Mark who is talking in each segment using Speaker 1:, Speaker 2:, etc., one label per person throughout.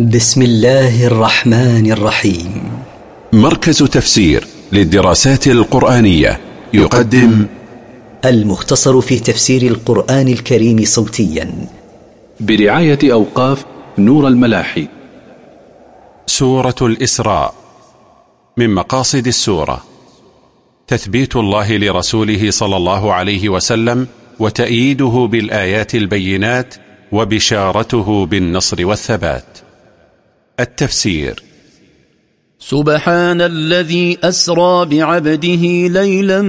Speaker 1: بسم الله الرحمن الرحيم مركز تفسير للدراسات القرآنية يقدم
Speaker 2: المختصر في تفسير القرآن الكريم صوتيا
Speaker 1: برعاية أوقاف نور الملاحي سورة الإسراء من مقاصد السورة تثبيت الله لرسوله صلى الله عليه وسلم وتأييده بالآيات البينات وبشارته بالنصر والثبات التفسير
Speaker 2: سبحان الذي أسرى بعبده ليلا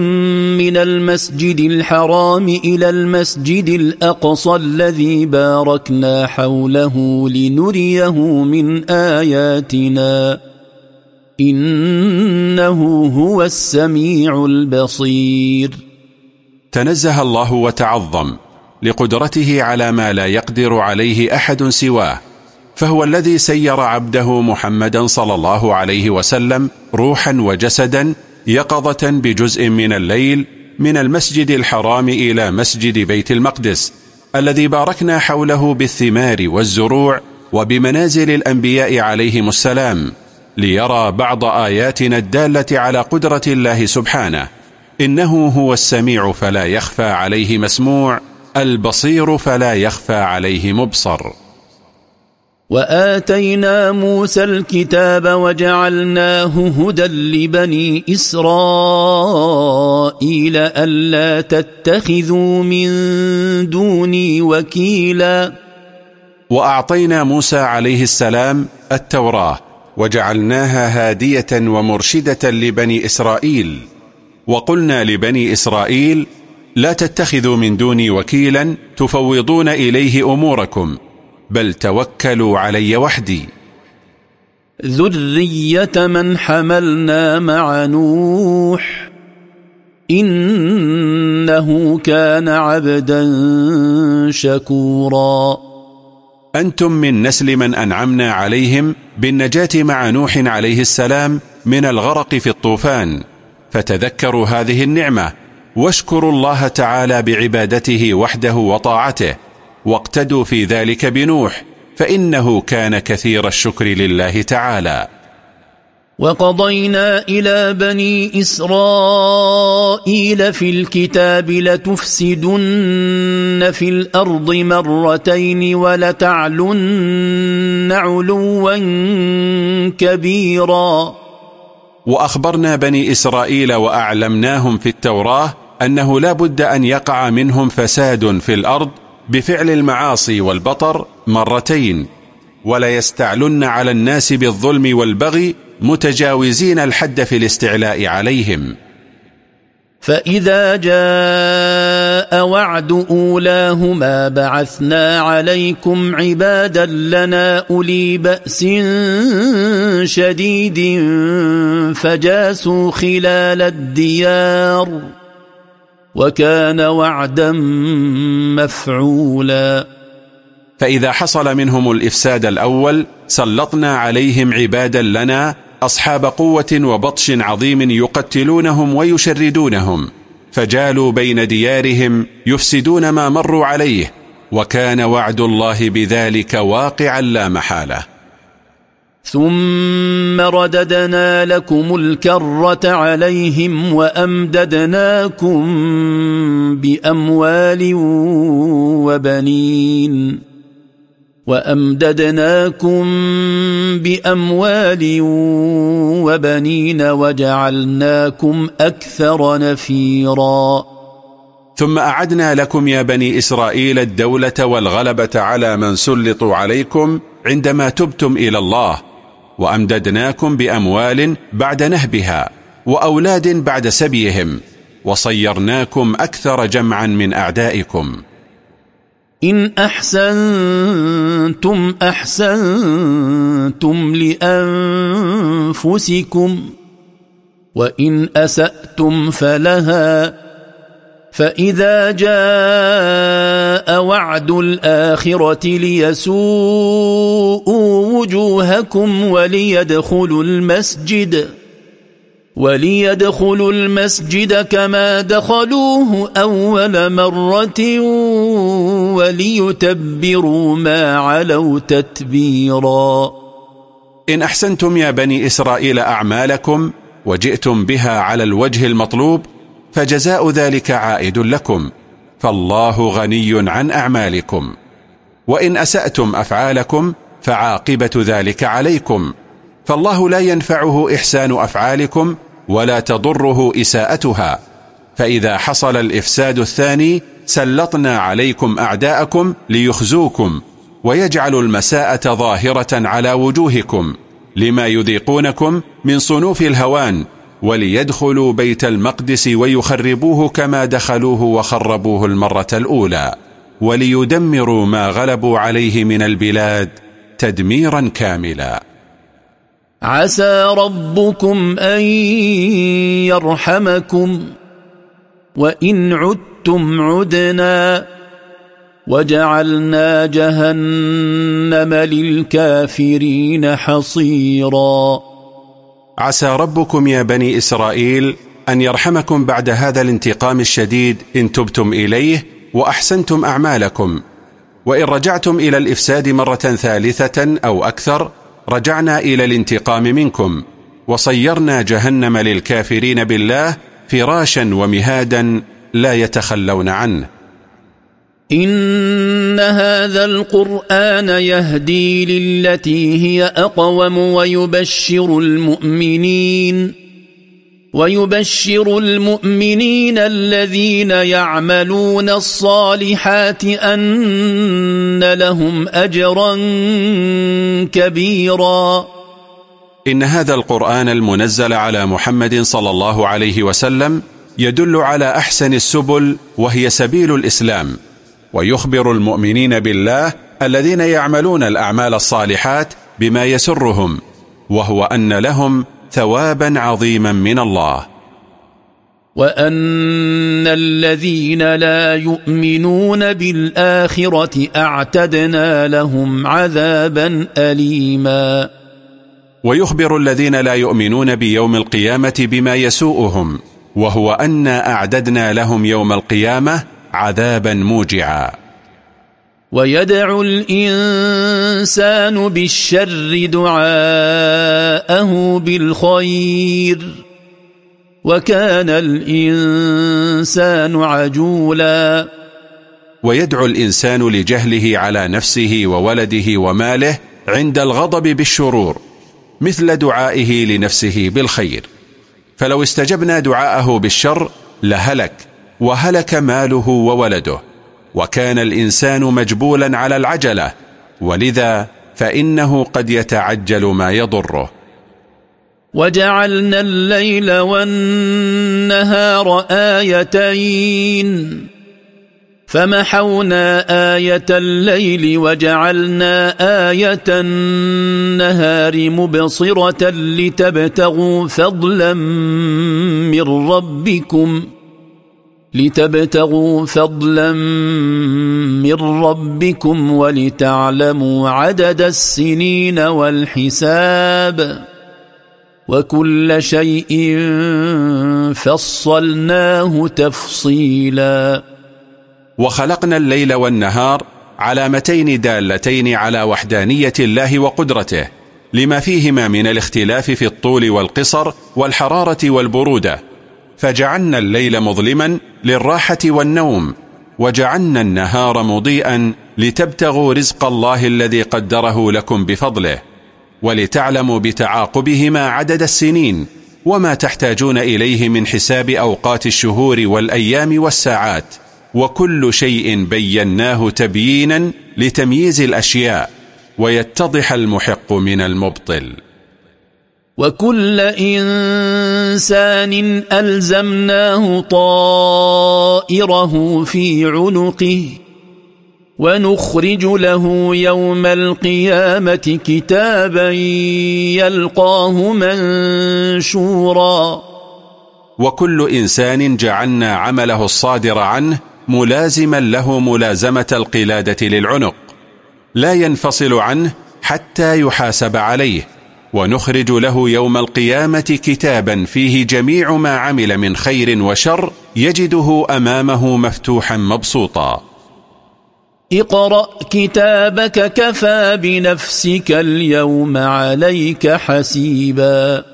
Speaker 2: من المسجد الحرام إلى المسجد الأقصى الذي باركنا حوله لنريه من آياتنا إنه هو السميع البصير
Speaker 1: تنزه الله وتعظم لقدرته على ما لا يقدر عليه أحد سواه فهو الذي سير عبده محمدا صلى الله عليه وسلم روحا وجسدا يقظة بجزء من الليل من المسجد الحرام إلى مسجد بيت المقدس الذي باركنا حوله بالثمار والزروع وبمنازل الأنبياء عليهم السلام ليرى بعض آياتنا الدالة على قدرة الله سبحانه إنه هو السميع فلا يخفى عليه مسموع البصير فلا يخفى عليه مبصر
Speaker 2: وآتينا موسى الكتاب وجعلناه هدى لبني إسرائيل ألا تتخذوا من دوني وكيلا
Speaker 1: وأعطينا موسى عليه السلام التوراة وجعلناها هادية ومرشدة لبني إسرائيل وقلنا لبني إسرائيل لا تتخذوا من دوني وكيلا تفوضون إليه أموركم بل توكلوا علي وحدي
Speaker 2: ذرية من حملنا مع نوح إنه كان عبدا شكورا
Speaker 1: أنتم من نسل من أنعمنا عليهم بالنجاة مع نوح عليه السلام من الغرق في الطوفان فتذكروا هذه النعمة واشكروا الله تعالى بعبادته وحده وطاعته واقتدوا في ذلك بنوح فإنه كان كثير الشكر لله تعالى
Speaker 2: وقضينا إلى بني إسرائيل في الكتاب لتفسدن في الأرض مرتين ولتعلن علوا كبيرا
Speaker 1: وأخبرنا بني إسرائيل وأعلمناهم في التوراة أنه لا بد أن يقع منهم فساد في الأرض بفعل المعاصي والبطر مرتين ولا يستعلن على الناس بالظلم والبغي متجاوزين الحد في الاستعلاء عليهم
Speaker 2: فإذا جاء وعد أولاهما بعثنا عليكم عبادا لنا أولي بأس شديد فجاسوا خلال الديار وكان وعدا مفعولا
Speaker 1: فإذا حصل منهم الإفساد الأول سلطنا عليهم عبادا لنا أصحاب قوة وبطش عظيم يقتلونهم ويشردونهم فجالوا بين ديارهم يفسدون ما مروا عليه وكان وعد الله بذلك واقعا لا محاله
Speaker 2: ثم رددنا لكم الكرة عليهم وأمددناكم بأموال وبنين وأمددناكم بأموال وبنين وجعلناكم أكثر نفيراً ثم
Speaker 1: أعدنا لكم يا بني إسرائيل الدولة والغلبة على من سلطوا عليكم عندما تبتم إلى الله وأمددناكم بأموال بعد نهبها وأولاد بعد سبيهم وصيرناكم أكثر جمعا من أعدائكم
Speaker 2: إن أحسنتم أحسنتم لأنفسكم وإن أسأتم فلها فإذا جاء وعد الآخرة ليسوءوا وجوهكم وليدخلوا المسجد وليدخلوا المسجد كما دخلوه أول مرة وليتبروا ما علوا تتبيرا إن أحسنتم يا بني إسرائيل
Speaker 1: أعمالكم وجئتم بها على الوجه المطلوب فجزاء ذلك عائد لكم فالله غني عن أعمالكم وإن أسأتم أفعالكم فعاقبة ذلك عليكم فالله لا ينفعه إحسان أفعالكم ولا تضره إساءتها فإذا حصل الإفساد الثاني سلطنا عليكم أعداءكم ليخزوكم ويجعل المساءة ظاهرة على وجوهكم لما يذيقونكم من صنوف الهوان وليدخلوا بيت المقدس ويخربوه كما دخلوه وخربوه المرة الأولى وليدمروا ما غلبوا عليه من البلاد تدميرا كاملا عسى
Speaker 2: ربكم أن يرحمكم وإن عدتم عدنا وجعلنا جهنم للكافرين حصيراً
Speaker 1: عسى ربكم يا بني إسرائيل أن يرحمكم بعد هذا الانتقام الشديد إن تبتم إليه وأحسنتم أعمالكم وإن رجعتم إلى الإفساد مرة ثالثة أو أكثر رجعنا إلى الانتقام منكم وصيرنا جهنم للكافرين بالله فراشا ومهادا لا يتخلون عنه
Speaker 2: إن هذا القرآن يهدي للتي هي أقوم ويبشر المؤمنين ويبشر المؤمنين الذين يعملون الصالحات أن لهم أجرا كبيرا إن هذا القرآن
Speaker 1: المنزل على محمد صلى الله عليه وسلم يدل على أحسن السبل وهي سبيل الإسلام ويخبر المؤمنين بالله الذين يعملون الأعمال الصالحات بما يسرهم وهو أن لهم ثوابا عظيما من الله
Speaker 2: وأن الذين لا يؤمنون بالآخرة أعتدنا لهم عذابا أليما ويخبر الذين لا
Speaker 1: يؤمنون بيوم القيامة بما يسوءهم وهو أن أعددنا لهم يوم القيامة عذابا موجعا
Speaker 2: ويدعو الإنسان بالشر دعاءه بالخير وكان الإنسان
Speaker 1: عجولا ويدعو الإنسان لجهله على نفسه وولده وماله عند الغضب بالشرور مثل دعائه لنفسه بالخير فلو استجبنا دعاءه بالشر لهلك وهلك ماله وولده وكان الإنسان مجبولا على العجلة ولذا فإنه قد يتعجل ما يضره
Speaker 2: وجعلنا الليل والنهار آيتين فمحونا آية الليل وجعلنا آية النهار مبصرة لتبتغوا فضلا من ربكم ۖ لتبتغوا فضلا من ربكم ولتعلموا عدد السنين والحساب وكل شيء فصلناه تفصيلا
Speaker 1: وخلقنا الليل والنهار علامتين دالتين على وحدانية الله وقدرته لما فيهما من الاختلاف في الطول والقصر والحرارة والبرودة فجعلنا الليل مظلما للراحة والنوم وجعلنا النهار مضيئا لتبتغوا رزق الله الذي قدره لكم بفضله ولتعلموا بتعاقبهما عدد السنين وما تحتاجون إليه من حساب أوقات الشهور والأيام والساعات وكل شيء بيناه تبيينا لتمييز الأشياء ويتضح المحق من المبطل
Speaker 2: وكل انسان الزمناه طائره في عنقه ونخرج له يوم القيامه كتابا يلقاه
Speaker 1: منشورا وكل انسان جعلنا عمله الصادر عنه ملازما له ملازمه القلاده للعنق لا ينفصل عنه حتى يحاسب عليه ونخرج له يوم القيامة كتابا فيه جميع ما عمل من خير وشر يجده أمامه مفتوحا مبسوطا
Speaker 2: اقرأ كتابك كفى بنفسك اليوم عليك حسيبا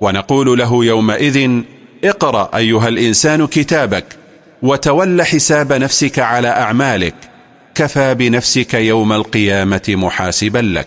Speaker 1: ونقول له يومئذ اقرأ أيها الإنسان كتابك وتول حساب نفسك على أعمالك كفى بنفسك يوم القيامة محاسبا لك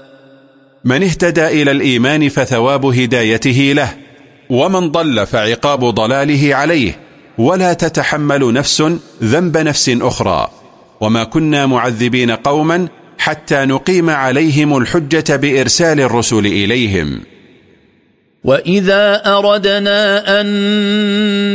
Speaker 1: من اهتدى إلى الإيمان فثواب هدايته له ومن ضل فعقاب ضلاله عليه ولا تتحمل نفس ذنب نفس أخرى وما كنا معذبين قوما حتى نقيم عليهم الحجة بإرسال الرسل إليهم
Speaker 2: وإذا أردنا أن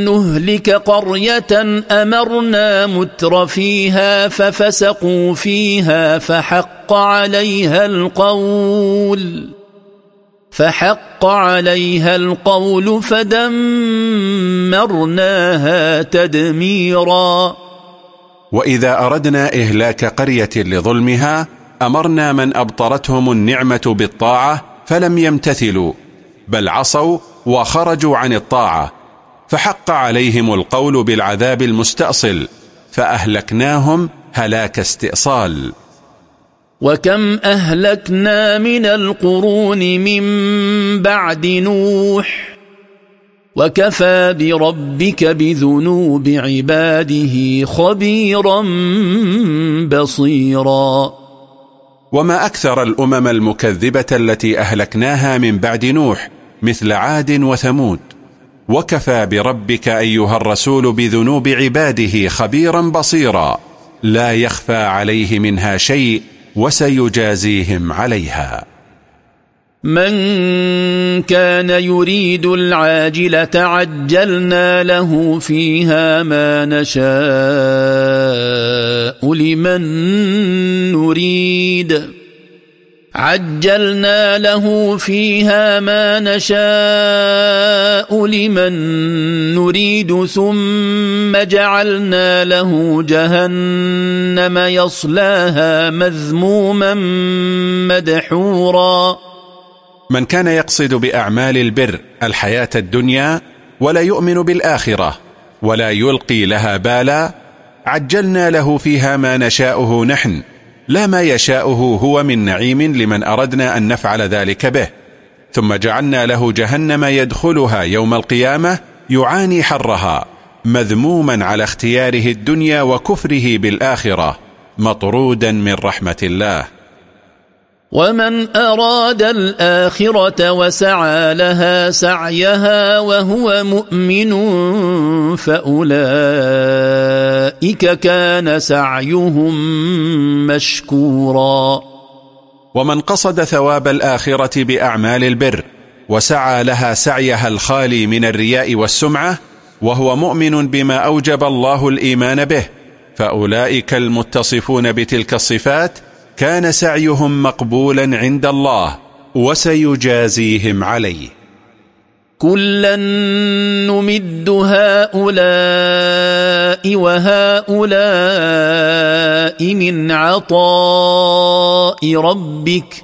Speaker 2: نهلك قرية أمرنا متر فيها ففسقوا فيها فحق فحق عليها القول فحق عليها القول فدمرناها تدميرا
Speaker 1: واذا اردنا اهلاك قريه لظلمها امرنا من ابطرتهم النعمه بالطاعه فلم يمتثلوا بل عصوا وخرجوا عن الطاعه فحق عليهم القول بالعذاب المستاصل فاهلكناهم
Speaker 2: هلاك استئصال وكم اهلكنا من القرون من بعد نوح وكفى بربك بذنوب عباده خبيرا بصيرا وما اكثر الامم المكذبه
Speaker 1: التي اهلكناها من بعد نوح مثل عاد وثمود وكفى بربك ايها الرسول بذنوب عباده خبيرا بصيرا لا يخفى عليه منها شيء وسيجازيهم عليها
Speaker 2: من كان يريد العاجلة عجلنا له فيها ما نشاء لمن نريد عجلنا له فيها ما نشاء لمن نريد ثم جعلنا له جهنم يصلاها مذموما مدحورا
Speaker 1: من كان يقصد بأعمال البر الحياة الدنيا ولا يؤمن بالآخرة ولا يلقي لها بالا عجلنا له فيها ما نشاؤه نحن لا ما يشاؤه هو من نعيم لمن أردنا أن نفعل ذلك به ثم جعلنا له جهنم يدخلها يوم القيامة يعاني حرها مذموما على اختياره الدنيا وكفره
Speaker 2: بالآخرة
Speaker 1: مطرودا من رحمة الله
Speaker 2: ومن أراد الآخرة وسعى لها سعيها وهو مؤمن فأولئك كان سعيهم مشكورا ومن قصد ثواب
Speaker 1: الآخرة بأعمال البر وسعى لها سعيها الخالي من الرياء والسمعة وهو مؤمن بما أوجب الله الإيمان به فأولئك المتصفون بتلك الصفات كان سعيهم مقبولا عند الله وسيجازيهم عليه
Speaker 2: كلا نمد هؤلاء وهؤلاء من عطاء ربك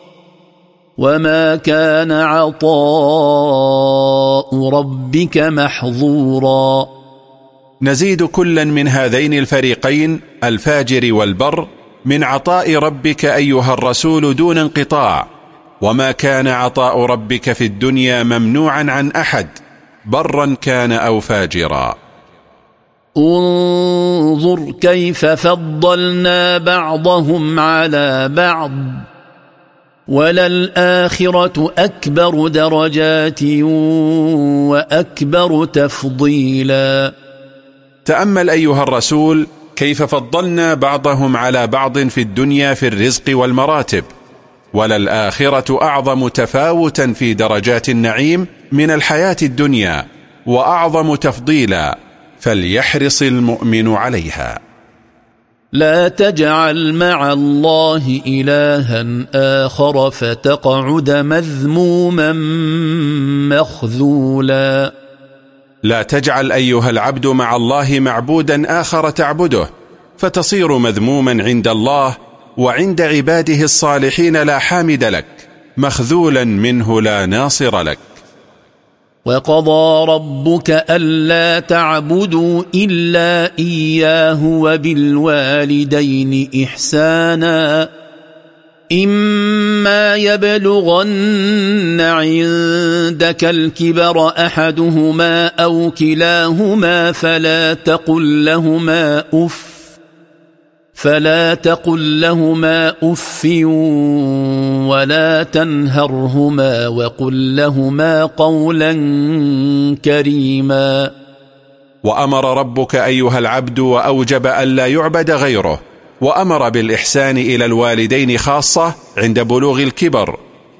Speaker 2: وما كان عطاء ربك
Speaker 1: محظورا نزيد كلا من هذين الفريقين الفاجر والبر من عطاء ربك أيها الرسول دون انقطاع وما كان عطاء ربك في الدنيا ممنوعا عن أحد برا كان أو فاجرا
Speaker 2: انظر كيف فضلنا بعضهم على بعض وللآخرة أكبر درجات وأكبر تفضيلا تأمل أيها الرسول كيف فضلنا
Speaker 1: بعضهم على بعض في الدنيا في الرزق والمراتب وللآخرة أعظم تفاوتا في درجات النعيم من الحياة الدنيا وأعظم تفضيلا فليحرص المؤمن عليها
Speaker 2: لا تجعل مع الله إلها آخر فتقعد مذموما مخذولا
Speaker 1: لا تجعل أيها العبد مع الله معبودا آخر تعبده فتصير مذموما عند الله وعند عباده الصالحين لا حامد لك مخذولا منه لا ناصر لك
Speaker 2: وقضى ربك ألا تعبدوا إلا إياه وبالوالدين إحساناً إما يبلغن عندك الكبر أحدهما أو كلاهما فلا تقل لهما أف فلا تقل لهما أف ولا تنهرهما وقل لهما قولا كريما
Speaker 1: وأمر ربك أيها العبد وأوجب ألا يعبد غيره وأمر بالإحسان إلى الوالدين خاصة عند بلوغ الكبر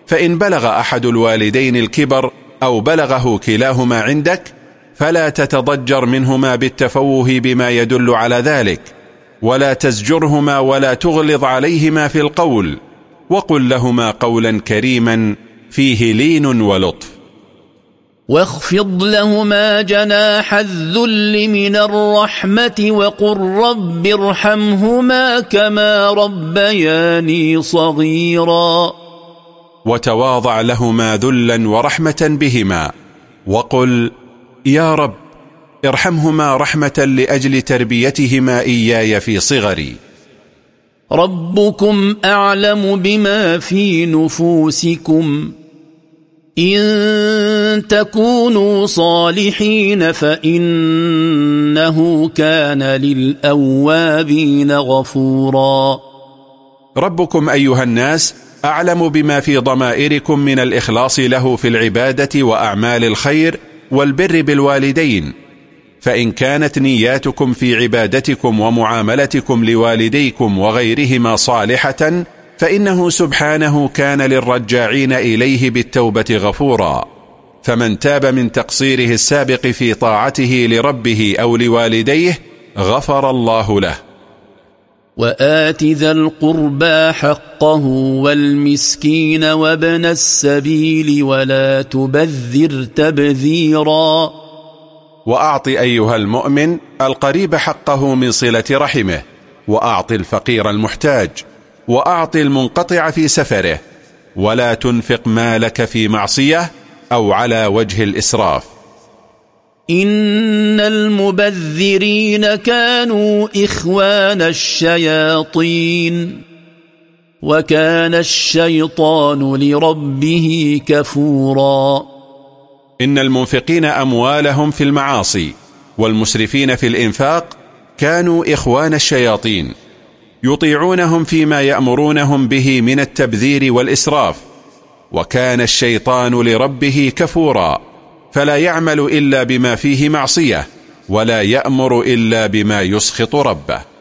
Speaker 1: فإن بلغ أحد الوالدين الكبر أو بلغه كلاهما عندك فلا تتضجر منهما بالتفوه بما يدل على ذلك ولا تزجرهما ولا تغلظ عليهما في القول وقل لهما قولا كريما فيه لين ولطف
Speaker 2: واخفض لهما جناح الذل من الرحمة وقل رب ارحمهما كما ربياني صغيرا
Speaker 1: وتواضع لهما ذلا ورحمة بهما وقل يا رب ارحمهما رحمة لأجل تربيتهما إياي في صغري
Speaker 2: ربكم أعلم بما في نفوسكم إن تكونوا صالحين فإنه كان للأوابين غفورا ربكم أيها الناس أعلم بما في
Speaker 1: ضمائركم من الإخلاص له في العبادة وأعمال الخير والبر بالوالدين فإن كانت نياتكم في عبادتكم ومعاملتكم لوالديكم وغيرهما صالحة فإنه سبحانه كان للرجاعين إليه بالتوبة غفورا فمن تاب من تقصيره السابق في طاعته لربه أو لوالديه غفر الله له
Speaker 2: وآت ذا القربى حقه والمسكين وابن السبيل ولا تبذر تبذيرا
Speaker 1: وأعط أيها المؤمن القريب حقه من صلة رحمه وأعط الفقير المحتاج وأعط المنقطع في سفره ولا تنفق مالك في معصية أو على وجه الإسراف
Speaker 2: إن المبذرين كانوا إخوان الشياطين وكان الشيطان لربه كفورا إن المنفقين أموالهم في
Speaker 1: المعاصي والمسرفين في الإنفاق كانوا إخوان الشياطين يطيعونهم فيما يأمرونهم به من التبذير والإسراف وكان الشيطان لربه كفورا فلا يعمل إلا بما فيه معصية ولا يأمر إلا بما يسخط ربه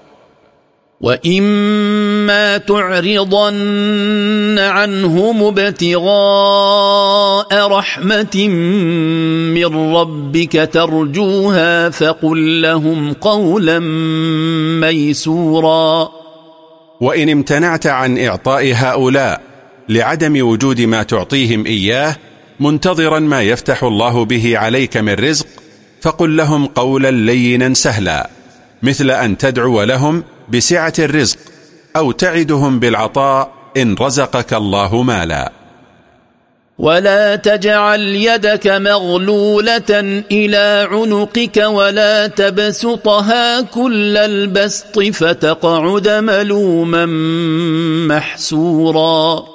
Speaker 2: وإما تعرضن عنهم ابتغاء رحمة من ربك ترجوها فقل لهم قولا ميسوراً
Speaker 1: وإن امتنعت عن إعطاء هؤلاء لعدم وجود ما تعطيهم إياه منتظرا ما يفتح الله به عليك من رزق فقل لهم قولا لينا سهلا مثل أن تدعو لهم بسعة الرزق أو تعدهم بالعطاء إن رزقك الله مالا
Speaker 2: ولا تجعل يدك مغلولة إلى عنقك ولا تبسطها كل البسط فتقعد ملوما محسورا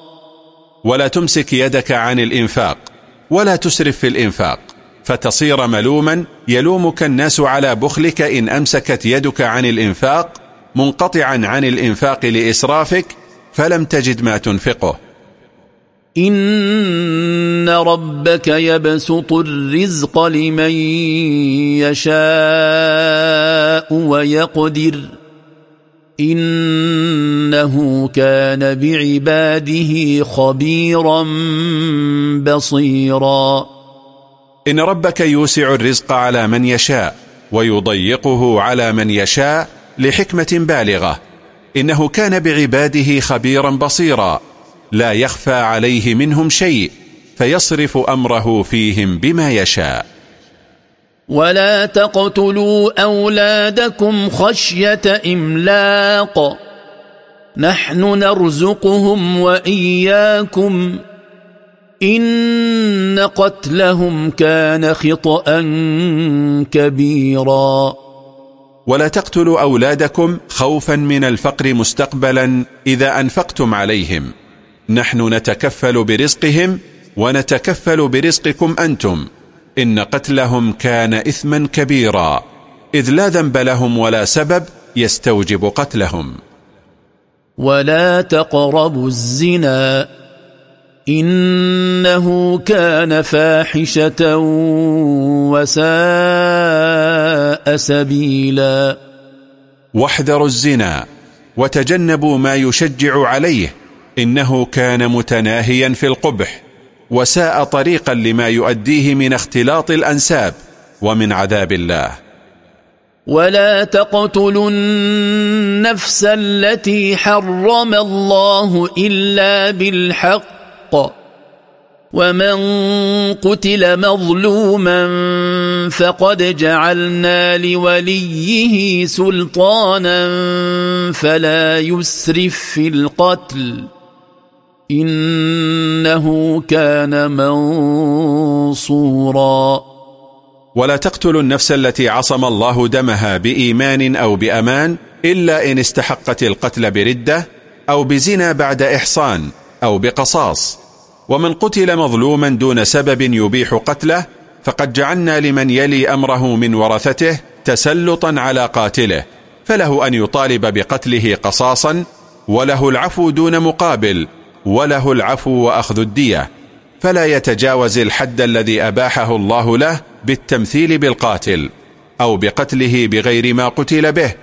Speaker 2: ولا تمسك
Speaker 1: يدك عن الإنفاق ولا تسرف في الإنفاق فتصير ملوما يلومك الناس على بخلك إن أمسكت يدك عن الإنفاق منقطعا عن الإنفاق لإسرافك فلم تجد ما تنفقه
Speaker 2: إن ربك يبسط الرزق لمن يشاء ويقدر إنه كان بعباده خبيرا بصيرا إن ربك يوسع الرزق على
Speaker 1: من يشاء ويضيقه على من يشاء لحكمة بالغة إنه كان بعباده خبيرا بصيرا لا يخفى عليه منهم شيء فيصرف أمره فيهم بما يشاء
Speaker 2: ولا تقتلوا أولادكم خشية إملاق نحن نرزقهم وإياكم إن قتلهم كان خطأ كبيرا ولا تقتلوا أولادكم خوفا من
Speaker 1: الفقر مستقبلا إذا أنفقتم عليهم نحن نتكفل برزقهم ونتكفل برزقكم أنتم إن قتلهم كان إثما كبيرا إذ لا ذنب لهم ولا سبب يستوجب قتلهم
Speaker 2: ولا تقربوا الزنا إنه كان فاحشة وساء سبيلا واحذروا الزنا
Speaker 1: وتجنبوا ما يشجع عليه إنه كان متناهيا في القبح وساء طريقا لما يؤديه من اختلاط الأنساب ومن عذاب الله
Speaker 2: ولا تقتلوا النفس التي حرم الله إلا بالحق ومن قتل مظلوما فقد جعلنا لوليه سلطانا فلا يسرف في القتل إنه كان منصورا ولا تقتلوا
Speaker 1: النفس التي عصم الله دمها بإيمان أو بأمان إلا إن استحقت القتل بردة أو بزنا بعد إحصان أو بقصاص ومن قتل مظلوما دون سبب يبيح قتله فقد جعلنا لمن يلي أمره من ورثته تسلطا على قاتله فله أن يطالب بقتله قصاصا وله العفو دون مقابل وله العفو وأخذ الدية فلا يتجاوز الحد الذي أباحه الله له بالتمثيل بالقاتل أو بقتله بغير ما قتل به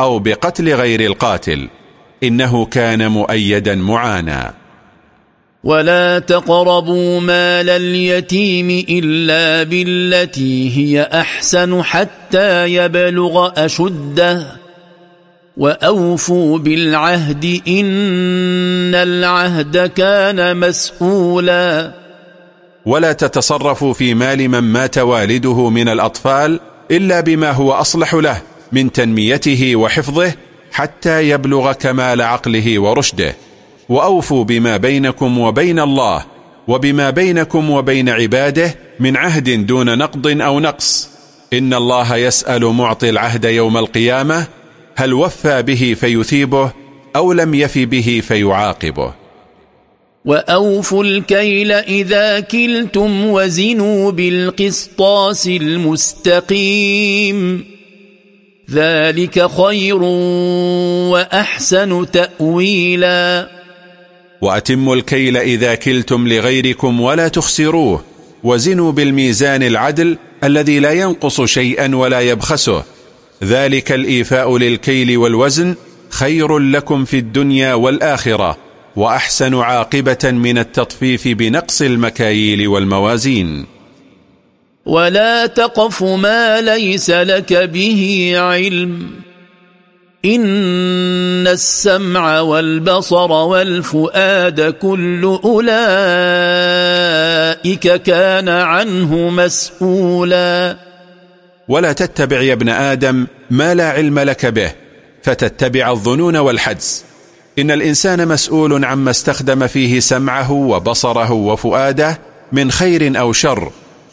Speaker 1: أو بقتل غير القاتل إنه كان مؤيدا معانا
Speaker 2: ولا تقربوا مال اليتيم إلا بالتي هي أحسن حتى يبلغ أشده واوفوا بالعهد ان العهد كان مسؤولا
Speaker 1: ولا تتصرفوا في مال من مات والده من الاطفال الا بما هو اصلح له من تنميته وحفظه حتى يبلغ كمال عقله ورشده واوفوا بما بينكم وبين الله وبما بينكم وبين عباده من عهد دون نقض او نقص ان الله يسال معطي العهد يوم القيامه هل وفى به فيثيبه أو لم يف به فيعاقبه
Speaker 2: وأوفوا الكيل إذا كلتم وزنوا بالقسطاس المستقيم ذلك خير وأحسن تأويلا
Speaker 1: وأتموا الكيل إذا كلتم لغيركم ولا تخسروه وزنوا بالميزان العدل الذي لا ينقص شيئا ولا يبخسه ذلك الإيفاء للكيل والوزن خير لكم في الدنيا والآخرة وأحسن عاقبة من التطفيف بنقص المكاييل والموازين
Speaker 2: ولا تقف ما ليس لك به علم إن السمع والبصر والفؤاد كل أولئك كان عنه مسؤولاً
Speaker 1: ولا تتبع يا ابن آدم ما لا علم لك به فتتبع الظنون والحدس إن الإنسان مسؤول عما استخدم فيه سمعه وبصره وفؤاده من خير أو شر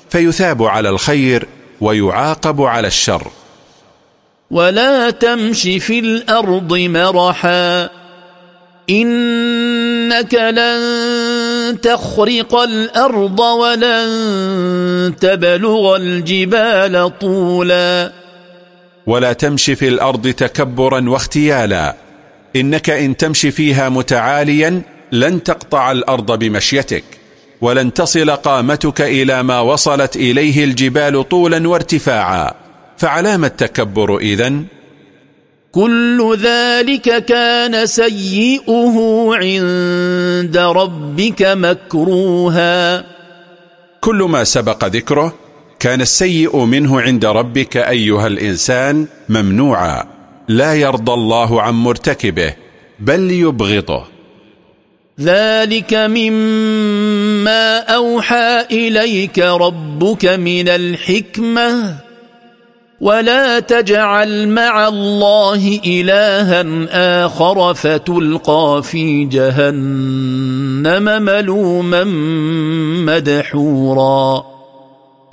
Speaker 1: فيثاب على الخير ويعاقب على الشر
Speaker 2: ولا تمش في الأرض مرحا إنك لن تخرق الأرض ولن تبلغ الجبال طولا
Speaker 1: ولا تمشي في الأرض تكبرا واختيالا إنك إن تمشي فيها متعاليا لن تقطع الأرض بمشيتك ولن تصل قامتك إلى ما وصلت إليه الجبال طولا وارتفاعا فعلام التكبر إذن
Speaker 2: كل ذلك كان سيئه عند ربك مكروها
Speaker 1: كل ما سبق ذكره كان السيء منه عند ربك أيها الإنسان ممنوعا لا يرضى الله عن مرتكبه بل يبغضه
Speaker 2: ذلك مما أوحى إليك ربك من الحكمة ولا تجعل مع الله إلها آخر فتلقى في جهنم ملوما مدحورا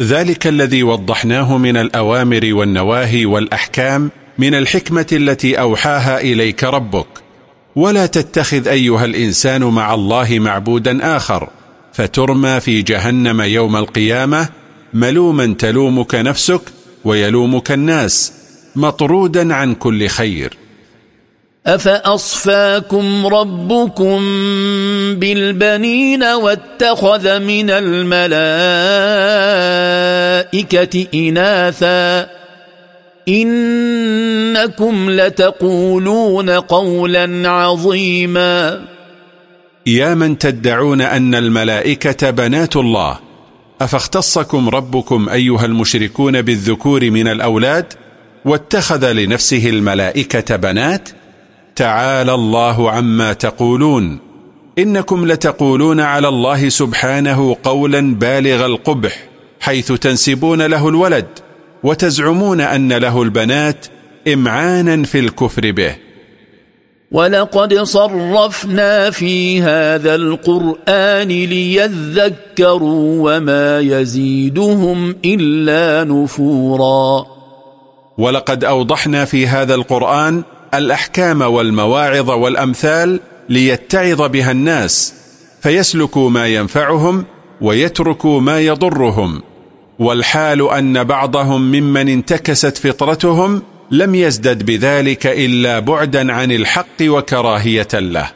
Speaker 2: ذلك الذي وضحناه من
Speaker 1: الأوامر والنواهي والأحكام من الحكمة التي أوحاها إليك ربك ولا تتخذ أيها الإنسان مع الله معبودا آخر فترمى في جهنم يوم القيامة ملوما تلومك نفسك ويلومك الناس مطرودا عن كل خير
Speaker 2: أفأصفاكم ربكم بالبنين واتخذ من الملائكة إناثا إنكم لتقولون قولا عظيما
Speaker 1: يا من تدعون أن الملائكة بنات الله أفاختصكم ربكم أيها المشركون بالذكور من الأولاد واتخذ لنفسه الملائكة بنات تعالى الله عما تقولون إنكم لتقولون على الله سبحانه قولا بالغ القبح حيث تنسبون له الولد وتزعمون أن له البنات إمعانا في الكفر به
Speaker 2: ولقد صرفنا في هذا القران ليذكروا وما يزيدهم الا نفورا
Speaker 1: ولقد اوضحنا في هذا القران الاحكام والمواعظ والامثال ليتعظ بها الناس فيسلكوا ما ينفعهم ويتركوا ما يضرهم والحال ان بعضهم ممن انتكست فطرتهم لم يزدد بذلك إلا بعدا عن الحق وكراهية له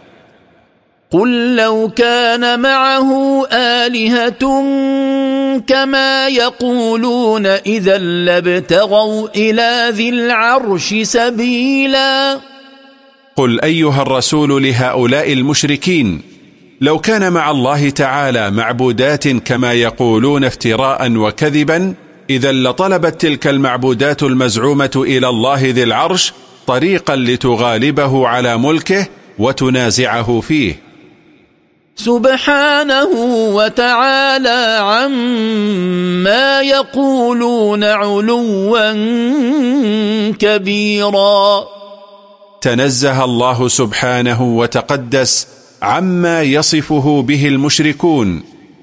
Speaker 2: قل لو كان معه آلهة كما يقولون إذا لابتغوا إلى ذي العرش سبيلا
Speaker 1: قل أيها الرسول لهؤلاء المشركين لو كان مع الله تعالى معبودات كما يقولون افتراء وكذبا إذا لطلبت تلك المعبودات المزعومة إلى الله ذي العرش طريقا لتغالبه على ملكه وتنازعه فيه
Speaker 2: سبحانه وتعالى عما يقولون علوا كبيرا
Speaker 1: تنزه الله سبحانه وتقدس عما يصفه به المشركون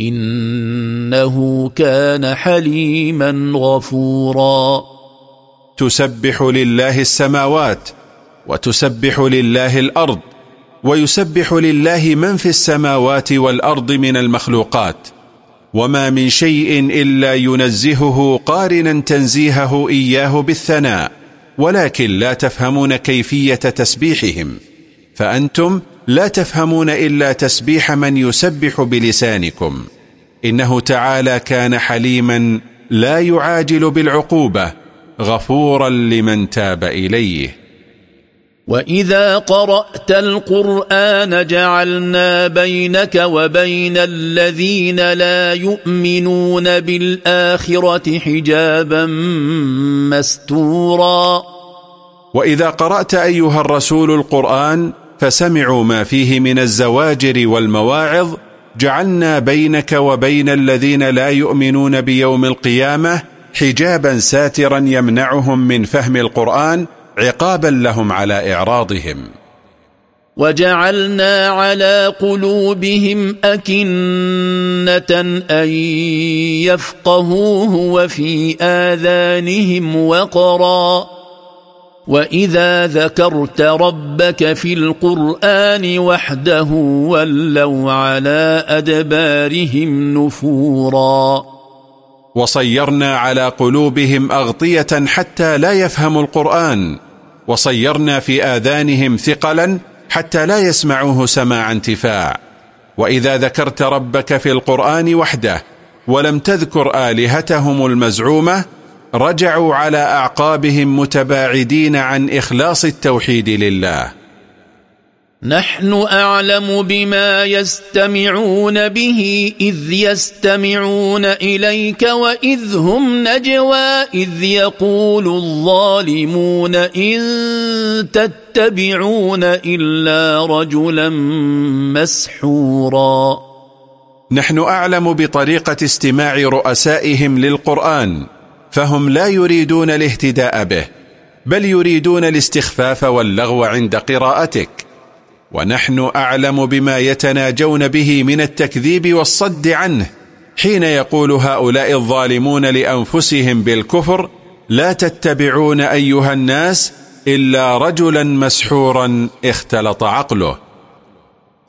Speaker 2: إنه كان حليما
Speaker 1: غفورا تسبح لله السماوات وتسبح لله الأرض ويسبح لله من في السماوات والأرض من المخلوقات وما من شيء إلا ينزهه قارنا تنزيهه إياه بالثناء ولكن لا تفهمون كيفية تسبيحهم فأنتم لا تفهمون إلا تسبيح من يسبح بلسانكم إنه تعالى كان حليما لا يعاجل بالعقوبة غفورا لمن تاب إليه
Speaker 2: وإذا قرأت القرآن جعلنا بينك وبين الذين لا يؤمنون بالآخرة حجابا مستورا وإذا قرأت أيها الرسول
Speaker 1: القرآن فسمعوا ما فيه من الزواجر والمواعظ جعلنا بينك وبين الذين لا يؤمنون بيوم القيامة حجابا ساترا يمنعهم من فهم القرآن عقابا لهم على إعراضهم
Speaker 2: وجعلنا على قلوبهم أكنة أن يفقهوه وفي آذانهم وقرا واذا ذكرت ربك في القران وحده ولوا على ادبارهم نفورا وصيرنا على قلوبهم
Speaker 1: اغطيه حتى لا يفهموا القران وصيرنا في اذانهم ثقلا حتى لا يسمعوه سماع انتفاع واذا ذكرت ربك في القران وحده ولم تذكر الهتهم المزعومه رجعوا على أعقابهم متباعدين عن إخلاص التوحيد لله
Speaker 2: نحن أعلم بما يستمعون به إذ يستمعون إليك وإذ هم نجوى إذ يقول الظالمون إن تتبعون إلا رجلا مسحورا
Speaker 1: نحن أعلم بطريقة استماع رؤسائهم للقرآن فهم لا يريدون الاهتداء به بل يريدون الاستخفاف واللغو عند قراءتك ونحن أعلم بما يتناجون به من التكذيب والصد عنه حين يقول هؤلاء الظالمون لأنفسهم بالكفر لا تتبعون أيها الناس إلا رجلا مسحورا اختلط عقله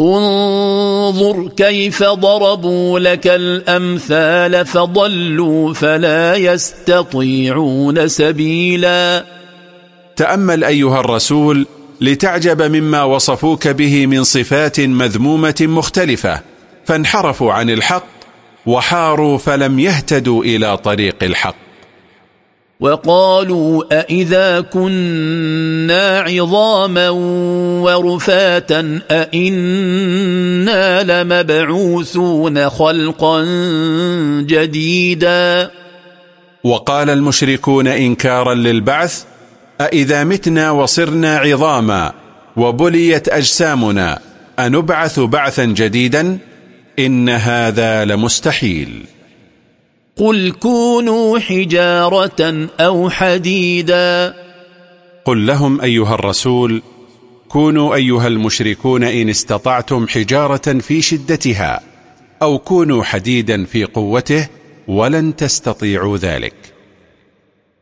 Speaker 2: انظر كيف ضربوا لك الامثال فضلوا فلا يستطيعون سبيلا تامل ايها الرسول
Speaker 1: لتعجب مما وصفوك به من صفات مذمومه مختلفه فانحرفوا عن الحق وحاروا فلم يهتدوا الى طريق الحق
Speaker 2: وقالوا أإذا كنا عظاما ورفاتا أإنا لمبعوثون خلقا جديدا وقال
Speaker 1: المشركون إنكارا للبعث أإذا متنا وصرنا عظاما وبليت أجسامنا أنبعث بعثا جديدا إن هذا لمستحيل
Speaker 2: قل كونوا حجارة أو حديدا
Speaker 1: قل لهم أيها الرسول كونوا أيها المشركون إن استطعتم حجارة في شدتها أو كونوا حديدا في قوته ولن تستطيعوا ذلك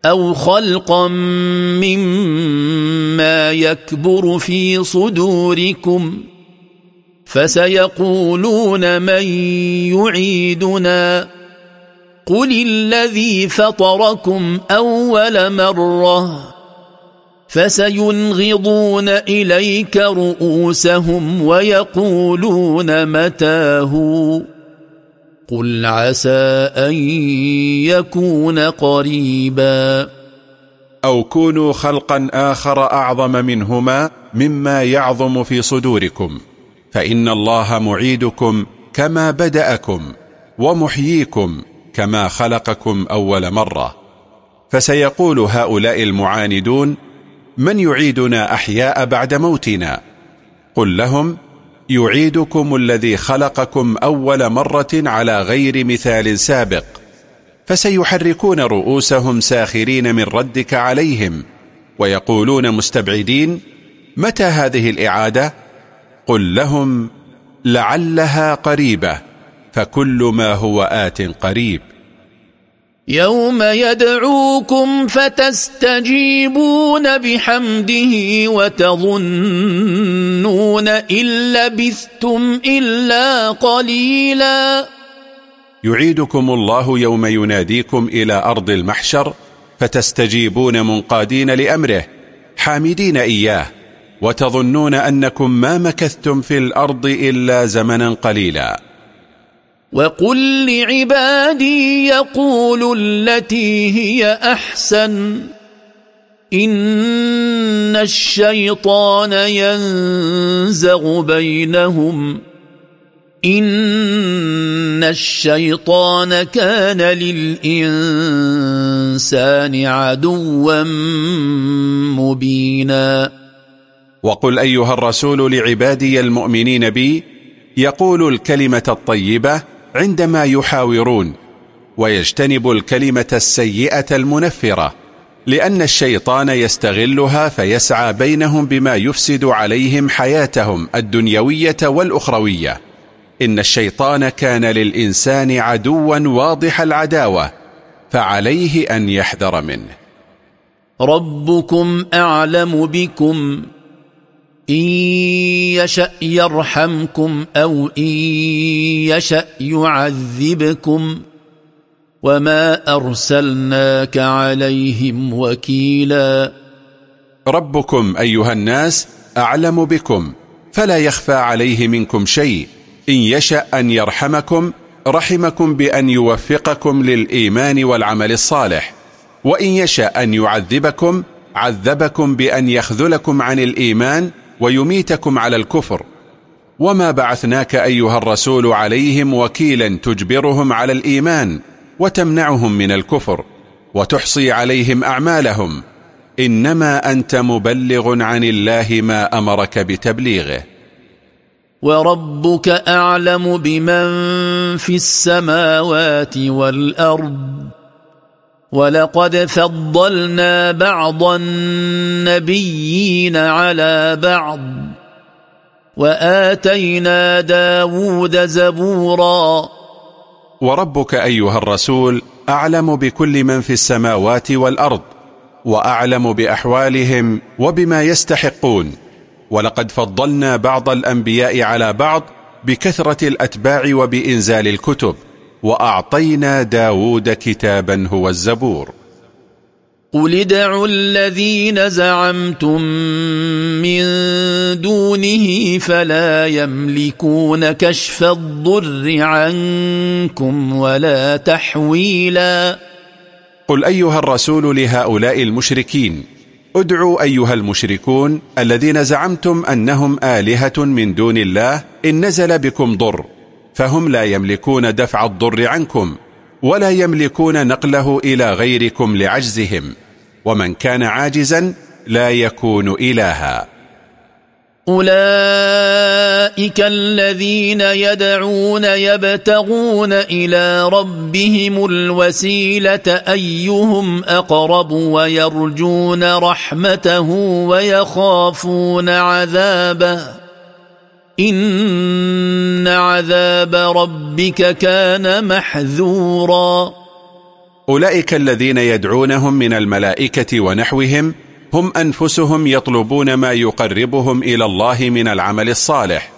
Speaker 2: أو خلقا مما يكبر في صدوركم فسيقولون من يعيدنا قل الذي فطركم اول مره فسينغضون اليك رؤوسهم ويقولون متاه قل عسى ان يكون قريبا
Speaker 1: او كونوا خلقا اخر اعظم منهما مما يعظم في صدوركم فان الله معيدكم كما بداكم ومحييكم كما خلقكم أول مرة فسيقول هؤلاء المعاندون من يعيدنا أحياء بعد موتنا قل لهم يعيدكم الذي خلقكم أول مرة على غير مثال سابق فسيحركون رؤوسهم ساخرين من ردك عليهم ويقولون مستبعدين متى هذه الإعادة؟ قل لهم لعلها قريبه فكل ما هو آت قريب
Speaker 2: يوم يدعوكم فتستجيبون بحمده وتظنون إن لبثتم إلا قليلا
Speaker 1: يعيدكم الله يوم يناديكم إلى أرض المحشر فتستجيبون منقادين لأمره حامدين إياه وتظنون أنكم ما مكثتم في الأرض إلا زمنا قليلا
Speaker 2: وقل لعبادي يقولوا التي هي أحسن إن الشيطان ينزغ بينهم إن الشيطان كان للإنسان عدوا مبينا وقل
Speaker 1: أيها الرسول لعبادي المؤمنين بي يقول الكلمة الطيبة عندما يحاورون ويجتنب الكلمة السيئة المنفرة لأن الشيطان يستغلها فيسعى بينهم بما يفسد عليهم حياتهم الدنيوية والأخروية إن الشيطان كان للإنسان عدوا واضح العداوة فعليه أن يحذر
Speaker 2: منه ربكم أعلم بكم إن يشأ يرحمكم أو إن يشأ يعذبكم وما أرسلناك عليهم وكيلا ربكم أيها الناس
Speaker 1: أعلم بكم فلا يخفى عليه منكم شيء إن يشأ أن يرحمكم رحمكم بأن يوفقكم للإيمان والعمل الصالح وإن يشأ أن يعذبكم عذبكم بأن يخذلكم عن الإيمان ويميتكم على الكفر وما بعثناك أيها الرسول عليهم وكيلا تجبرهم على الإيمان وتمنعهم من الكفر وتحصي عليهم أعمالهم إنما أنت مبلغ عن الله ما أمرك بتبليغه
Speaker 2: وربك أعلم بمن في السماوات والأرض ولقد فضلنا بعض النبيين على بعض واتينا داود زبورا
Speaker 1: وربك ايها الرسول اعلم بكل من في السماوات والارض واعلم باحوالهم وبما يستحقون ولقد فضلنا بعض الانبياء على بعض بكثره الاتباع وبانزال الكتب وأعطينا داود كتابا هو الزبور
Speaker 2: قل ادعوا الذين زعمتم من دونه فلا يملكون كشف الضر عنكم ولا تحويلا قل أيها
Speaker 1: الرسول لهؤلاء المشركين ادعوا أيها المشركون الذين زعمتم أنهم آلهة من دون الله إن نزل بكم ضر فهم لا يملكون دفع الضر عنكم ولا يملكون نقله إلى غيركم لعجزهم ومن كان عاجزا لا يكون إلها
Speaker 2: أولئك الذين يدعون يبتغون إلى ربهم الوسيلة أيهم أقرب ويرجون رحمته ويخافون عذابه إن عذاب ربك كان محذورا
Speaker 1: أولئك الذين يدعونهم من الملائكة ونحوهم هم أنفسهم يطلبون ما يقربهم إلى الله من العمل الصالح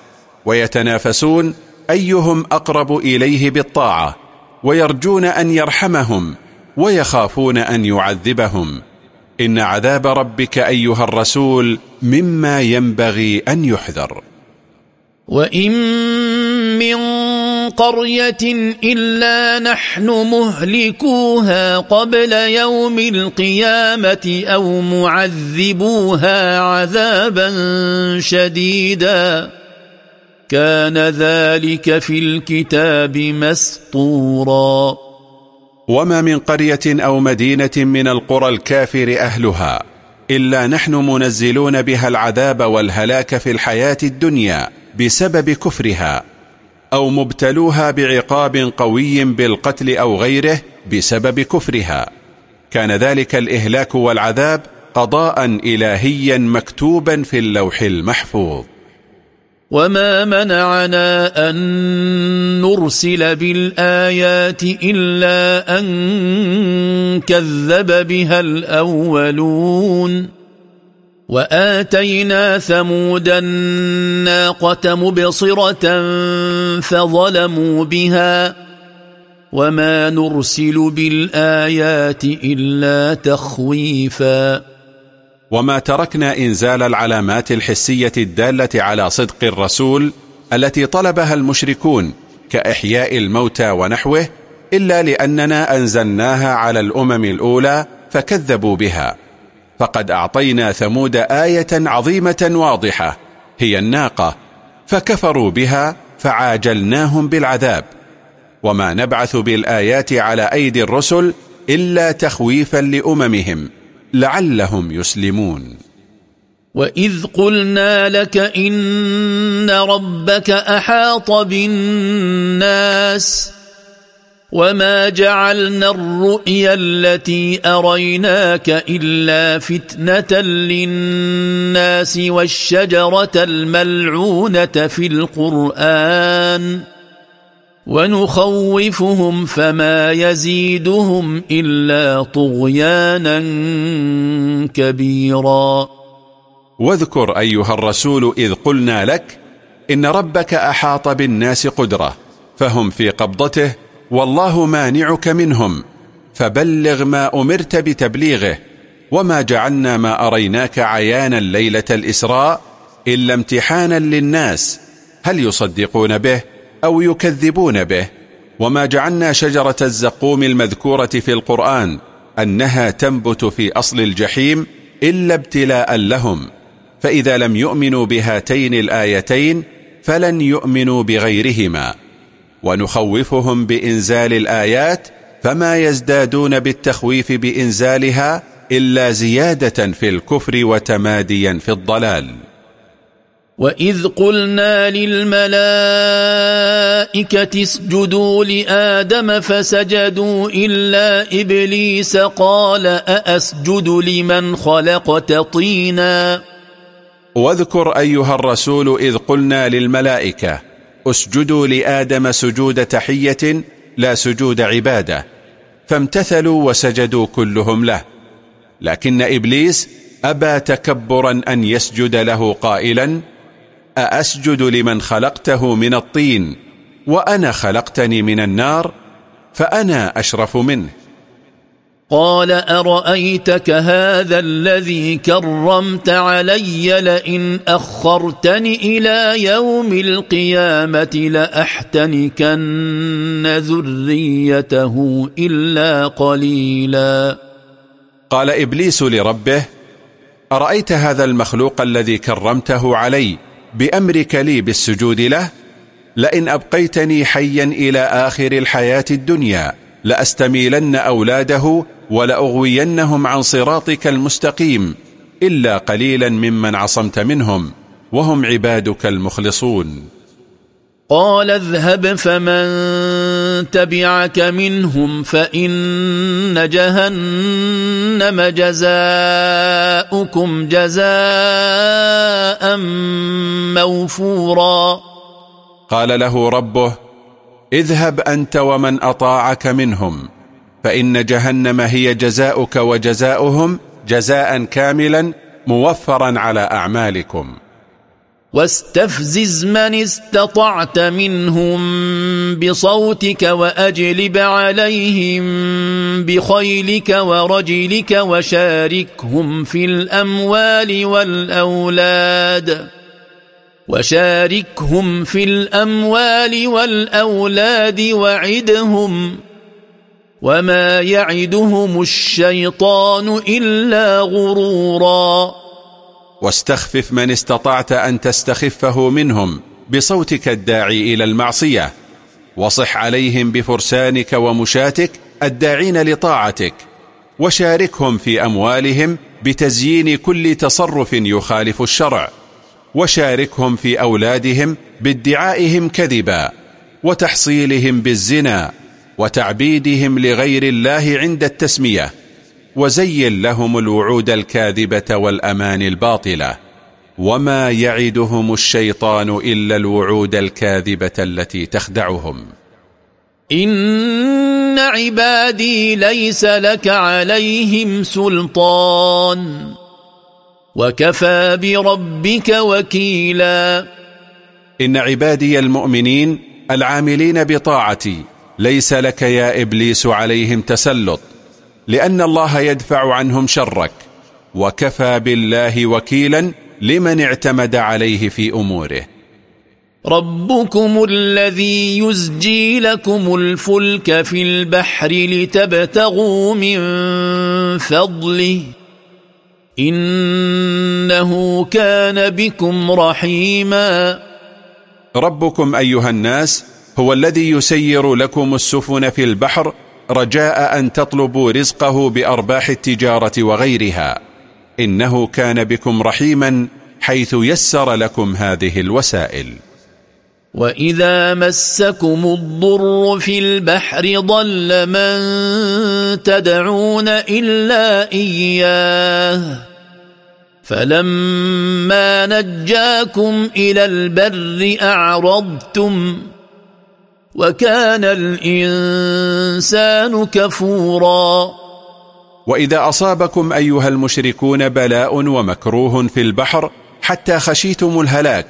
Speaker 1: ويتنافسون أيهم أقرب إليه بالطاعة ويرجون أن يرحمهم ويخافون أن يعذبهم إن عذاب ربك أيها الرسول مما ينبغي أن يحذر
Speaker 2: وإن من قرية إلا نحن مهلكوها قبل يوم القيامة أو معذبوها عذابا شديدا كان ذلك في الكتاب
Speaker 1: مسطورا وما من قرية أو مدينة من القرى الكافر أهلها إلا نحن منزلون بها العذاب والهلاك في الحياة الدنيا بسبب كفرها أو مبتلوها بعقاب قوي بالقتل أو غيره بسبب كفرها كان ذلك الإهلاك والعذاب قضاء إلهيا مكتوبا في اللوح المحفوظ
Speaker 2: وما منعنا أن نرسل بالآيات إلا أن كذب بها الأولون وآتينا ثمود الناقة مبصرة فظلموا بها وما نرسل بالآيات إلا تخويفا وما تركنا إنزال العلامات الحسية
Speaker 1: الدالة على صدق الرسول التي طلبها المشركون كإحياء الموتى ونحوه إلا لأننا أنزلناها على الأمم الأولى فكذبوا بها فقد أعطينا ثمود آية عظيمة واضحة هي الناقة فكفروا بها فعاجلناهم بالعذاب وما نبعث بالآيات على أيدي الرسل إلا تخويفا لأممهم لعلهم يسلمون
Speaker 2: وإذ قلنا لك إن ربك أحاط بالناس وما جعلنا الرؤيا التي اريناك الا فتنه للناس والشجره الملعونه في القران ونخوفهم فما يزيدهم الا طغيانا كبيرا واذكر ايها الرسول
Speaker 1: اذ قلنا لك ان ربك احاط بالناس قدره فهم في قبضته والله مانعك منهم فبلغ ما أمرت بتبليغه وما جعلنا ما أريناك عيانا ليلة الإسراء إلا امتحانا للناس هل يصدقون به أو يكذبون به وما جعلنا شجرة الزقوم المذكورة في القرآن أنها تنبت في أصل الجحيم إلا ابتلاء لهم فإذا لم يؤمنوا بهاتين الآيتين فلن يؤمنوا بغيرهما ونخوفهم بإنزال الآيات فما يزدادون بالتخويف بإنزالها إلا زيادة في الكفر وتماديا في الضلال
Speaker 2: وإذ قلنا للملائكة اسجدوا لآدم فسجدوا إلا إبليس قال أأسجد لمن خلقت طينا واذكر
Speaker 1: أيها الرسول إذ قلنا للملائكة اسجدوا لآدم سجود تحية لا سجود عبادة فامتثلوا وسجدوا كلهم له لكن إبليس أبى تكبرا أن يسجد له قائلا أأسجد لمن خلقته من الطين وأنا خلقتني من النار فأنا أشرف منه
Speaker 2: قال ارايتك هذا الذي كرمت علي لئن اخرتني الى يوم القيامه لاحتنكن ذريته الا قليلا
Speaker 1: قال ابليس لربه ارايت هذا المخلوق الذي كرمته علي بامرك لي بالسجود له لئن ابقيتني حيا الى اخر الحياه الدنيا لأستميلن أولاده ولأغوينهم عن صراطك المستقيم إلا قليلا ممن عصمت منهم وهم عبادك المخلصون
Speaker 2: قال اذهب فمن تبعك منهم فإن جهنم جزاؤكم جزاء موفورا
Speaker 1: قال له ربه اذهب أنت ومن أطاعك منهم فإن جهنم هي جزاؤك وجزاؤهم جزاء كاملا موفرا على أعمالكم
Speaker 2: واستفزز من استطعت منهم بصوتك وأجلب عليهم بخيلك ورجلك وشاركهم في الأموال والأولاد وشاركهم في الأموال والأولاد وعدهم وما يعدهم الشيطان إلا غرورا
Speaker 1: واستخفف من استطعت أن تستخفه منهم بصوتك الداعي إلى المعصية وصح عليهم بفرسانك ومشاتك الداعين لطاعتك وشاركهم في أموالهم بتزيين كل تصرف يخالف الشرع وشاركهم في أولادهم بادعائهم كذبا وتحصيلهم بالزنا وتعبيدهم لغير الله عند التسمية وزين لهم الوعود الكاذبة والأمان الباطلة وما يعدهم الشيطان إلا الوعود الكاذبة التي تخدعهم
Speaker 2: إن عبادي ليس لك عليهم سلطان وكفى بربك
Speaker 1: وكيلا إن عبادي المؤمنين العاملين بطاعتي ليس لك يا إبليس عليهم تسلط لأن الله يدفع عنهم شرك وكفى بالله وكيلا لمن اعتمد عليه في أموره
Speaker 2: ربكم الذي يزجي لكم الفلك في البحر لتبتغوا من فضله إنه كان بكم
Speaker 1: رحيما ربكم أيها الناس هو الذي يسير لكم السفن في البحر رجاء أن تطلبوا رزقه بأرباح التجارة وغيرها إنه كان بكم رحيما حيث يسر لكم هذه الوسائل
Speaker 2: واذا مسكم الضر في البحر ضل من تدعون الا اياه فلما نجاكم الى البر اعرضتم وكان الانسان كفورا واذا
Speaker 1: اصابكم ايها المشركون بلاء ومكروه في البحر حتى خشيتم الهلاك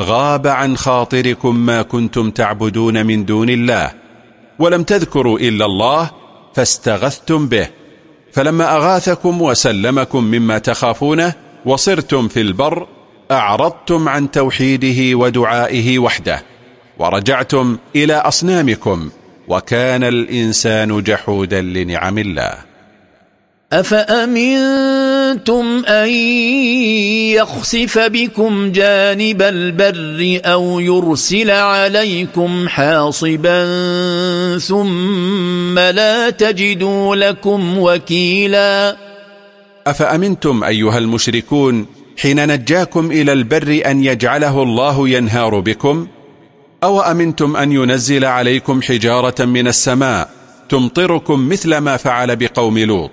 Speaker 1: غاب عن خاطركم ما كنتم تعبدون من دون الله ولم تذكروا إلا الله فاستغثتم به فلما أغاثكم وسلمكم مما تخافونه وصرتم في البر أعرضتم عن توحيده ودعائه وحده ورجعتم إلى أصنامكم وكان الإنسان جحودا لنعم الله
Speaker 2: أفأمنتم أن يخسف بكم جانب البر أو يرسل عليكم حاصبا ثم لا تجدوا لكم وكيلا
Speaker 1: أفأمنتم أيها المشركون حين نجاكم إلى البر أن يجعله الله ينهار بكم أو أمنتم أن ينزل عليكم حجارة من السماء تمطركم مثل ما فعل بقوم لوط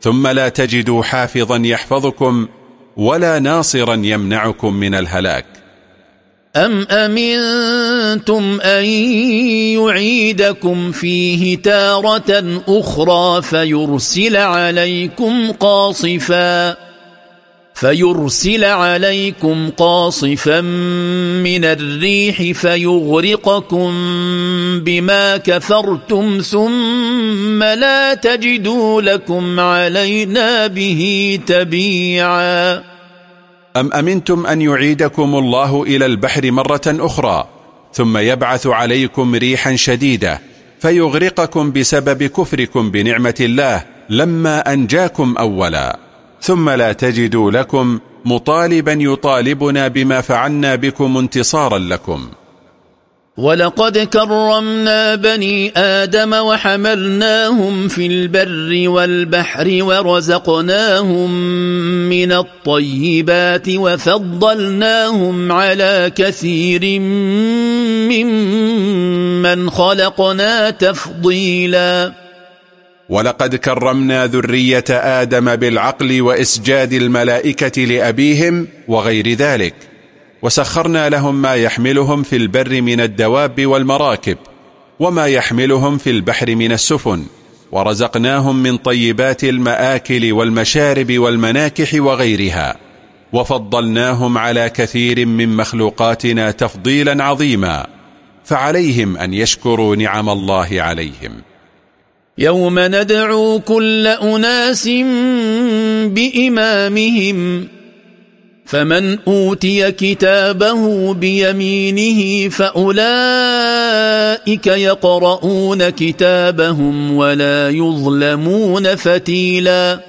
Speaker 1: ثم لا تجدوا حافظا يحفظكم ولا ناصرا يمنعكم من
Speaker 2: الهلاك أم أمنتم أن يعيدكم فيه تارة أخرى فيرسل عليكم قاصفاً فيرسل عليكم قاصفا من الريح فيغرقكم بما كفرتم ثم لا تجدوا لكم علينا به تبيعا أم أمنتم أن يعيدكم
Speaker 1: الله إلى البحر مرة أخرى ثم يبعث عليكم ريحا شديدة فيغرقكم بسبب كفركم بنعمة الله لما أنجاكم أولاً ثم لا تجدوا لكم مطالبا يطالبنا بما فعلنا بكم انتصارا لكم
Speaker 2: ولقد كرمنا بني آدم وحملناهم في البر والبحر ورزقناهم من الطيبات وفضلناهم على كثير ممن خلقنا تفضيلاً
Speaker 1: ولقد كرمنا ذرية آدم بالعقل وإسجاد الملائكة لأبيهم وغير ذلك وسخرنا لهم ما يحملهم في البر من الدواب والمراكب وما يحملهم في البحر من السفن ورزقناهم من طيبات المآكل والمشارب والمناكح وغيرها وفضلناهم على كثير من مخلوقاتنا تفضيلا عظيما فعليهم أن يشكروا نعم الله عليهم
Speaker 2: يوم ندعو كل أناس بإمامهم فمن أوتي كتابه بيمينه فأولئك يقرؤون كتابهم ولا يظلمون فتيلا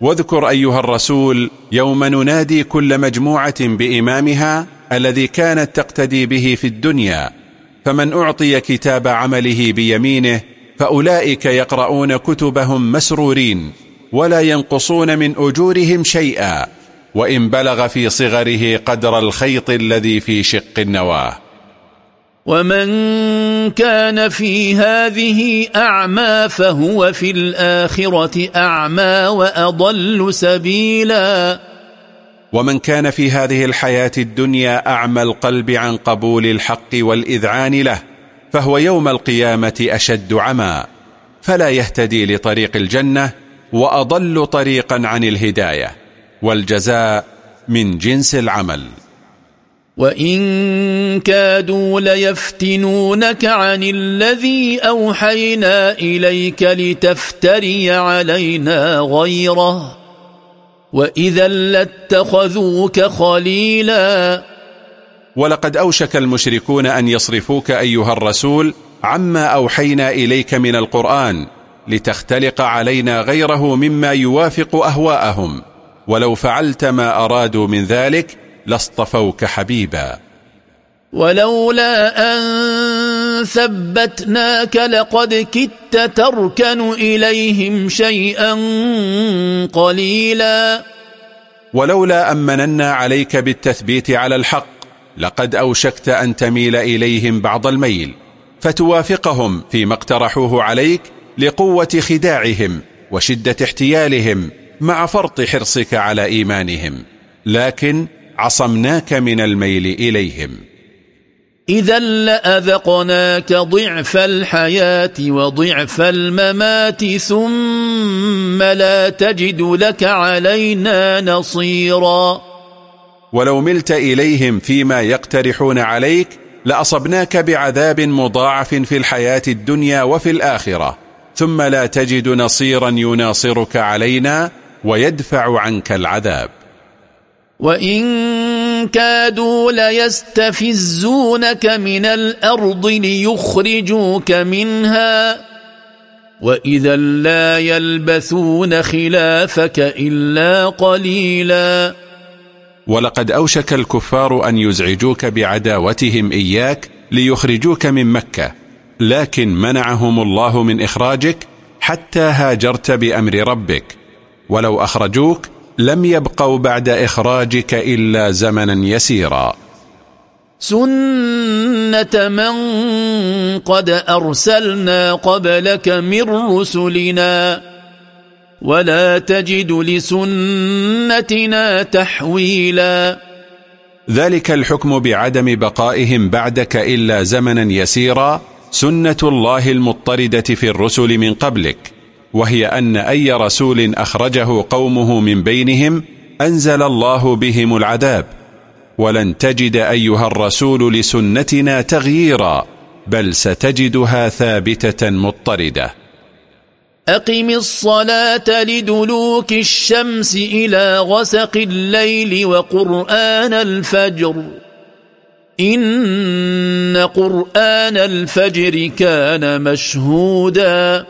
Speaker 1: واذكر أيها الرسول يوم ننادي كل مجموعة بإمامها الذي كانت تقتدي به في الدنيا فمن أعطي كتاب عمله بيمينه فأولئك يقرؤون كتبهم مسرورين ولا ينقصون من أجورهم شيئا وإن بلغ في صغره قدر الخيط الذي في شق النواه
Speaker 2: ومن كان في هذه أعمى فهو في الآخرة أعمى وأضل سبيلا
Speaker 1: ومن كان في هذه الحياة الدنيا أعمى القلب عن قبول الحق والإذعان له فهو يوم القيامة أشد عمى فلا يهتدي لطريق الجنة وأضل طريقا عن الهداية والجزاء من جنس العمل
Speaker 2: وإن كادوا ليفتنونك عن الذي أوحينا إليك لتفتري علينا غيره وإذا لاتخذوك خليلاً
Speaker 1: ولقد أوشك المشركون أن يصرفوك أيها الرسول عما أوحينا إليك من القرآن لتختلق علينا غيره مما يوافق أهواءهم ولو فعلت ما أرادوا من ذلك لاصطفوك حبيبا
Speaker 2: ولولا أن ثبتناك لقد كدت تركن إليهم شيئا قليلا
Speaker 1: ولولا أن مننا عليك بالتثبيت على الحق لقد أوشكت أن تميل إليهم بعض الميل فتوافقهم فيما اقترحوه عليك لقوة خداعهم وشدة احتيالهم مع فرط حرصك على إيمانهم لكن عصمناك من الميل إليهم
Speaker 2: إذا لأذقناك ضعف الحياة وضعف الممات ثم لا تجد لك علينا نصيراً ولو ملت
Speaker 1: إليهم فيما يقترحون عليك لأصبناك بعذاب مضاعف في الحياة الدنيا وفي الآخرة ثم لا تجد نصيرا يناصرك علينا ويدفع عنك العذاب
Speaker 2: وإن كادوا ليستفزونك من الأرض ليخرجوك منها وإذا لا يلبثون خلافك إلا قليلاً
Speaker 1: ولقد أوشك الكفار أن يزعجوك بعداوتهم إياك ليخرجوك من مكة لكن منعهم الله من إخراجك حتى هاجرت بأمر ربك ولو أخرجوك لم يبقوا بعد إخراجك إلا زمنا يسيرا
Speaker 2: سنة من قد أرسلنا قبلك من رسلنا ولا تجد لسنتنا تحويلا
Speaker 1: ذلك الحكم بعدم بقائهم بعدك إلا زمنا يسيرا سنة الله المضطردة في الرسل من قبلك وهي أن أي رسول أخرجه قومه من بينهم أنزل الله بهم العذاب ولن تجد أيها الرسول لسنتنا تغييرا بل ستجدها ثابتة مضطرده
Speaker 2: أقم الصلاة لدلوك الشمس إلى غسق الليل وقرآن الفجر إن قرآن الفجر كان مشهودا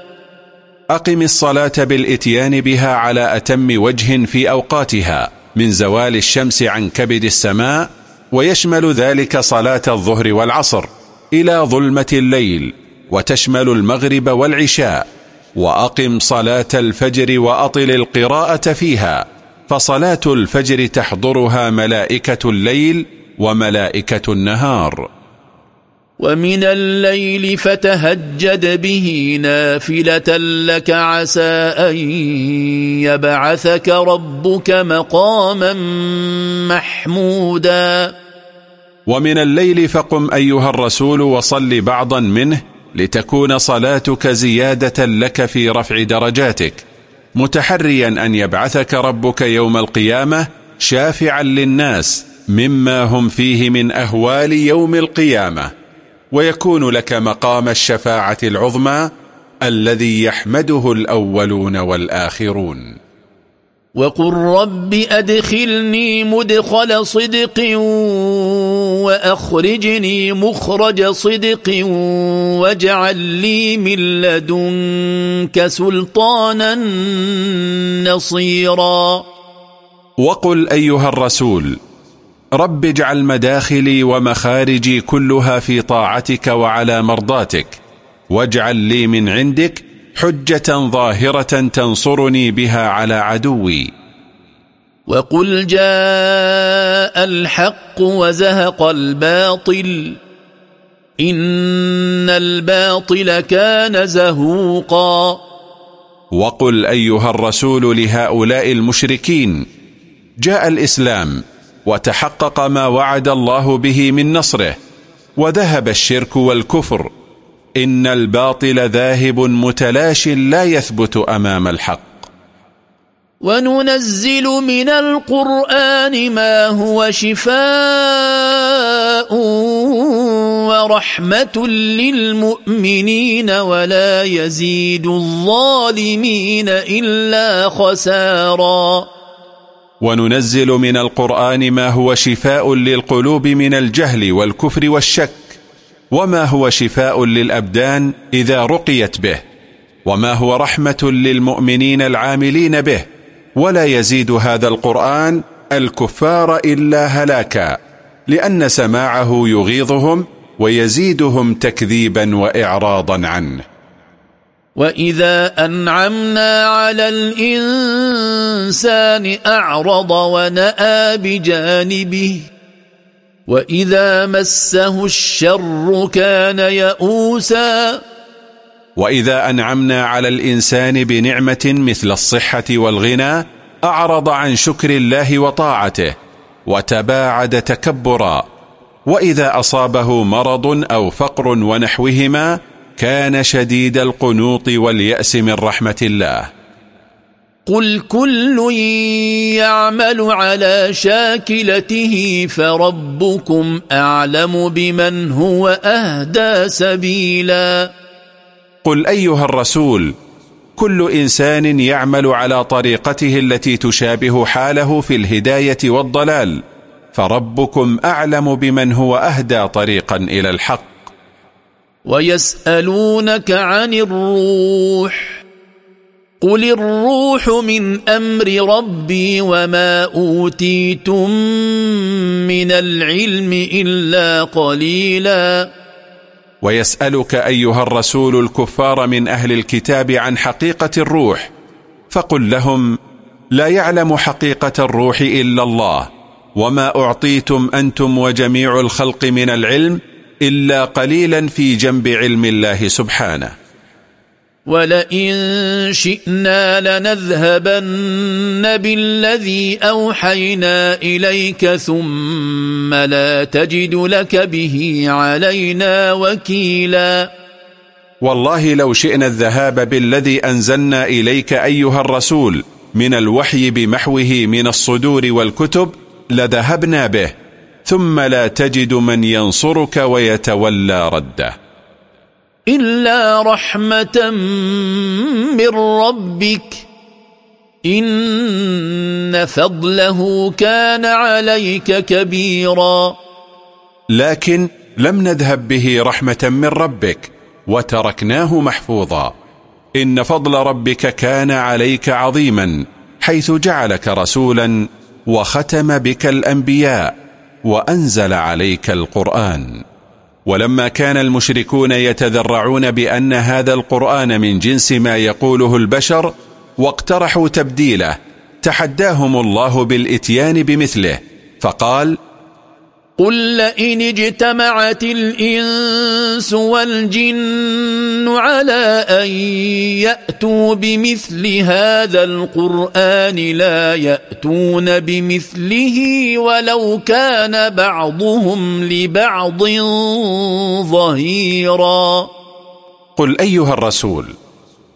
Speaker 2: أقم الصلاة بالإتيان بها
Speaker 1: على أتم وجه في أوقاتها من زوال الشمس عن كبد السماء ويشمل ذلك صلاة الظهر والعصر إلى ظلمة الليل وتشمل المغرب والعشاء وأقم صلاة الفجر وأطل القراءة فيها فصلاة الفجر تحضرها ملائكة الليل وملائكة النهار
Speaker 2: ومن الليل فتهجد به نافلة لك عسى أن يبعثك ربك مقاما محمودا
Speaker 1: ومن الليل فقم أيها الرسول وصل بعضا منه لتكون صلاتك زيادة لك في رفع درجاتك متحريا أن يبعثك ربك يوم القيامة شافعا للناس مما هم فيه من أهوال يوم القيامة ويكون لك مقام الشفاعة العظمى الذي يحمده الأولون والآخرون
Speaker 2: وقل رب أدخلني مدخل صدق وأخرجني مخرج صدق واجعل لي من لدنك سلطانا نصيرا
Speaker 1: وقل أيها الرسول رب اجعل مداخلي ومخارجي كلها في طاعتك وعلى مرضاتك واجعل لي من عندك حجة ظاهرة تنصرني بها على
Speaker 2: عدوي وقل جاء الحق وزهق الباطل إن الباطل كان زهوقا
Speaker 1: وقل أيها الرسول لهؤلاء المشركين جاء الإسلام وتحقق ما وعد الله به من نصره وذهب الشرك والكفر إن الباطل ذاهب متلاش لا يثبت أمام الحق
Speaker 2: وننزل من القرآن ما هو شفاء ورحمة للمؤمنين ولا يزيد الظالمين إلا خسارا
Speaker 1: وننزل من القرآن ما هو شفاء للقلوب من الجهل والكفر والشك وما هو شفاء للأبدان إذا رقيت به وما هو رحمة للمؤمنين العاملين به ولا يزيد هذا القرآن الكفار إلا هلاكا لأن سماعه يغيظهم ويزيدهم تكذيبا وإعراضا
Speaker 2: عنه وإذا أنعمنا على الإنسان أعرض ونأى بجانبه وإذا مسه الشر كان يئوساً
Speaker 1: وإذا أنعمنا على الإنسان بنعمة مثل الصحة والغنى أعرض عن شكر الله وطاعته وتباعد تكبرا وإذا أصابه مرض أو فقر ونحوهما كان شديد القنوط واليأس من رحمة الله
Speaker 2: قل كل يعمل على شاكلته فربكم أعلم بمن هو أهدى سبيلاً
Speaker 1: قل أيها الرسول كل إنسان يعمل على طريقته التي تشابه حاله في الهداية والضلال فربكم أعلم بمن هو أهدى طريقا إلى الحق
Speaker 2: ويسألونك عن الروح قل الروح من أمر ربي وما أوتيتم من العلم إلا قليلاً
Speaker 1: ويسألك أيها الرسول الكفار من أهل الكتاب عن حقيقة الروح فقل لهم لا يعلم حقيقة الروح إلا الله وما أعطيتم أنتم وجميع الخلق من العلم إلا قليلا في جنب علم الله
Speaker 2: سبحانه ولئن شئنا لنذهبن بالذي اوحينا اليك ثم لا تجد لك به علينا وكيلا
Speaker 1: والله لو شئنا الذهاب بالذي انزلنا اليك ايها الرسول من الوحي بمحوه من الصدور والكتب لذهبنا به ثم لا تجد من ينصرك ويتولى رده
Speaker 2: إلا رحمة من ربك إن فضله كان عليك كبيرا
Speaker 1: لكن لم نذهب به رحمة من ربك وتركناه محفوظا إن فضل ربك كان عليك عظيما حيث جعلك رسولا وختم بك الأنبياء وأنزل عليك القرآن ولما كان المشركون يتذرعون بأن هذا القرآن من جنس ما يقوله البشر واقترحوا تبديله تحداهم الله بالاتيان بمثله فقال
Speaker 2: قل لئن اجتمعت الانس والجن على ان ياتوا بمثل هذا القران لا ياتون بمثله ولو كان بعضهم لبعض ظهيرا
Speaker 1: قل ايها الرسول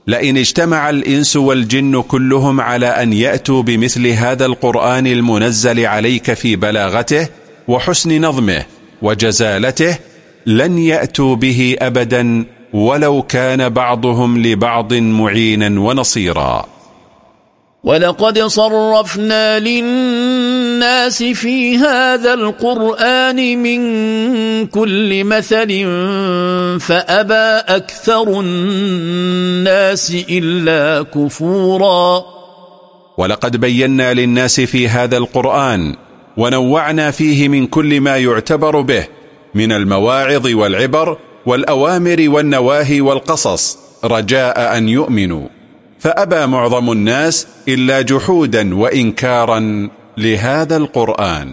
Speaker 1: لئن اجتمع الانس والجن كلهم على ان ياتوا بمثل هذا القران المنزل عليك في بلاغته وحسن نظمه وجزالته لن يأتوا به أبدا ولو كان بعضهم لبعض معينا ونصيرا
Speaker 2: ولقد صرفنا للناس في هذا القرآن من كل مثل فأبى أكثر الناس إلا كفورا
Speaker 1: ولقد بينا للناس في هذا القرآن ونوعنا فيه من كل ما يعتبر به من المواعظ والعبر والأوامر والنواهي والقصص رجاء أن يؤمنوا فأبى معظم الناس إلا جحودا وإنكارا لهذا القرآن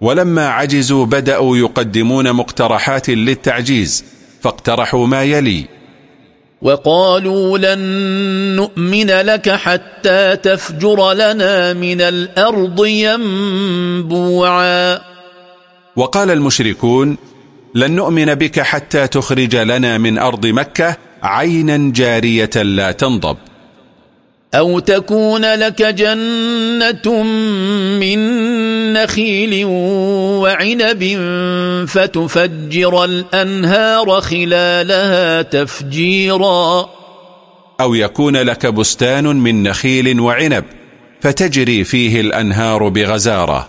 Speaker 1: ولما عجزوا بدأوا يقدمون مقترحات للتعجيز فاقترحوا ما يلي
Speaker 2: وقالوا لن نؤمن لك حتى تفجر لنا من الأرض ينبوعا
Speaker 1: وقال المشركون لن نؤمن بك حتى تخرج لنا من أرض مكة عينا جارية لا تنضب
Speaker 2: أو تكون لك جنة من نخيل وعنب فتفجر الأنهار خلالها تفجيرا
Speaker 1: أو يكون لك بستان من نخيل وعنب فتجري فيه الأنهار بغزارة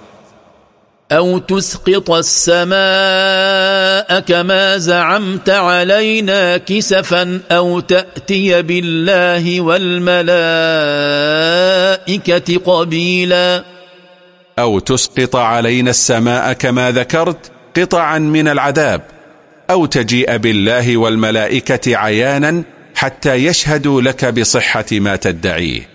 Speaker 2: أو تسقط السماء كما زعمت علينا كسفا أو تأتي بالله والملائكة قبيلا
Speaker 1: أو تسقط علينا السماء كما ذكرت قطعا من العذاب أو تجيء بالله والملائكة عيانا حتى يشهدوا لك بصحة ما تدعيه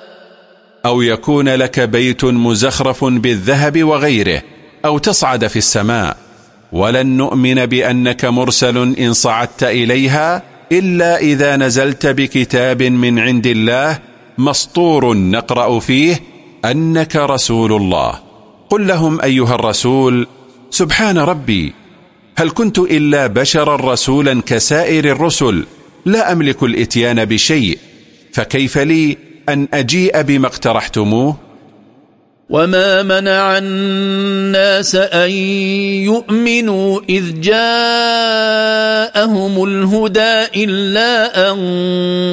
Speaker 1: أو يكون لك بيت مزخرف بالذهب وغيره أو تصعد في السماء ولن نؤمن بأنك مرسل إن صعدت إليها إلا إذا نزلت بكتاب من عند الله مسطور نقرأ فيه أنك رسول الله قل لهم أيها الرسول سبحان ربي هل كنت إلا بشرا رسولا كسائر الرسل لا أملك الإتيان بشيء فكيف لي
Speaker 2: أن أجيء بما اقترحتموه وما منع الناس أن يؤمنوا إذ جاءهم الهدى إلا أن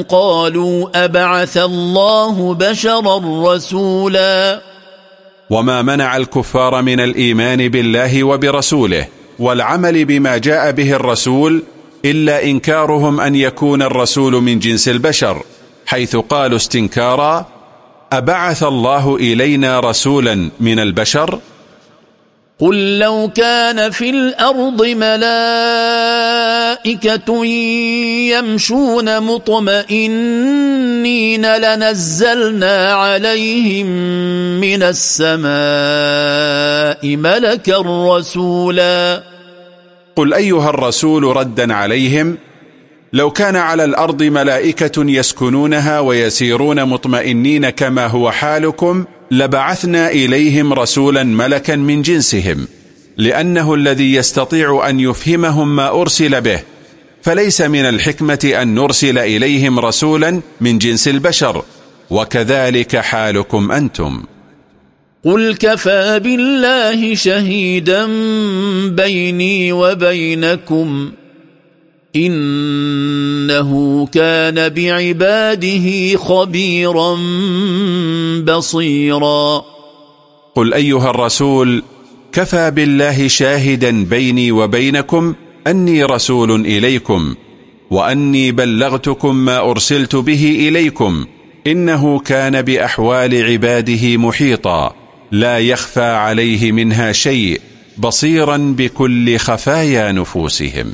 Speaker 2: قالوا أبعث الله بشرا رسولا
Speaker 1: وما منع الكفار من الإيمان بالله وبرسوله والعمل بما جاء به الرسول إلا إنكارهم أن يكون الرسول من جنس البشر حيث قالوا استنكارا أبعث الله إلينا رسولا من البشر؟
Speaker 2: قل لو كان في الأرض ملائكة يمشون مطمئنين لنزلنا عليهم من السماء ملكا رسولا قل
Speaker 1: أيها الرسول
Speaker 2: ردا عليهم
Speaker 1: لو كان على الأرض ملائكة يسكنونها ويسيرون مطمئنين كما هو حالكم لبعثنا إليهم رسولا ملكا من جنسهم لأنه الذي يستطيع أن يفهمهم ما أرسل به فليس من الحكمة أن نرسل إليهم رسولا من جنس البشر وكذلك حالكم أنتم
Speaker 2: قل كفى بالله شهيدا بيني وبينكم انه كان بعباده خبيرا بصيرا قل ايها الرسول
Speaker 1: كفى بالله شاهدا بيني وبينكم اني رسول اليكم واني بلغتكم ما ارسلت به اليكم انه كان باحوال عباده محيطا لا يخفى عليه منها شيء بصيرا بكل خفايا نفوسهم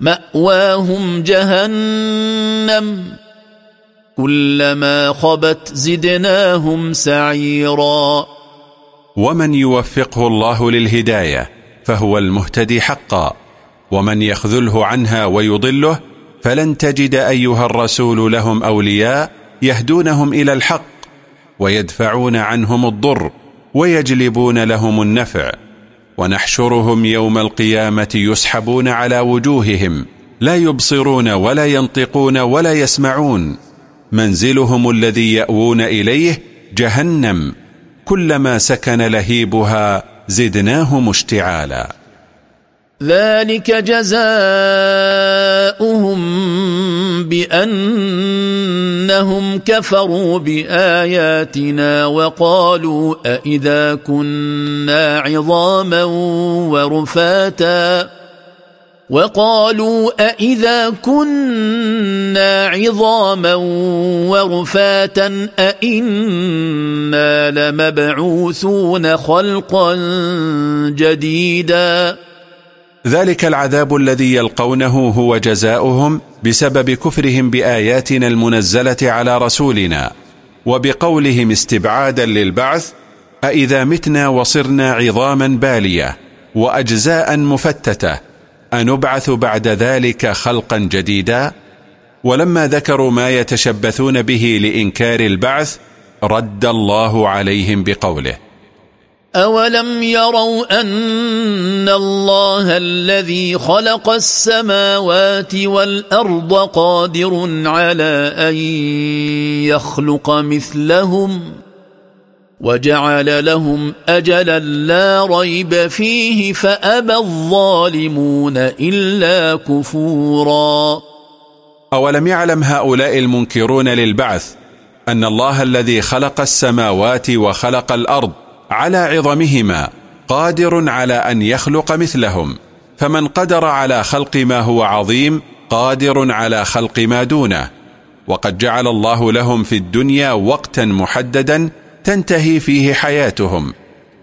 Speaker 2: مأواهم جهنم كلما خبت زدناهم سعيرا
Speaker 1: ومن يوفقه الله للهداية فهو المهتدي حقا ومن يخذله عنها ويضله فلن تجد أيها الرسول لهم أولياء يهدونهم إلى الحق ويدفعون عنهم الضر ويجلبون لهم النفع ونحشرهم يوم القيامة يسحبون على وجوههم لا يبصرون ولا ينطقون ولا يسمعون منزلهم الذي يأوون إليه جهنم كلما سكن لهيبها زدناهم اشتعالا
Speaker 2: ذلك جزاؤهم بأنهم كفروا بآياتنا وقالوا أإذا كنا عظاما ورفاتا وقالوا أإذا كنا عظاما ورفاتا أإنا لمبعوثون خلقا جديداً
Speaker 1: ذلك العذاب الذي يلقونه هو جزاؤهم بسبب كفرهم بآياتنا المنزلة على رسولنا وبقولهم استبعادا للبعث أإذا متنا وصرنا عظاما بالية وأجزاء مفتتة أنبعث بعد ذلك خلقا جديدا ولما ذكروا ما يتشبثون به لإنكار البعث رد الله عليهم بقوله
Speaker 2: أولم يروا أن الله الذي خلق السماوات والأرض قادر على أن يخلق مثلهم وجعل لهم أجلا لا ريب فيه فأبى الظالمون إلا كفورا أولم يعلم هؤلاء
Speaker 1: المنكرون للبعث أن الله الذي خلق السماوات وخلق الأرض على عظمهما قادر على أن يخلق مثلهم فمن قدر على خلق ما هو عظيم قادر على خلق ما دونه وقد جعل الله لهم في الدنيا وقتا محددا تنتهي فيه حياتهم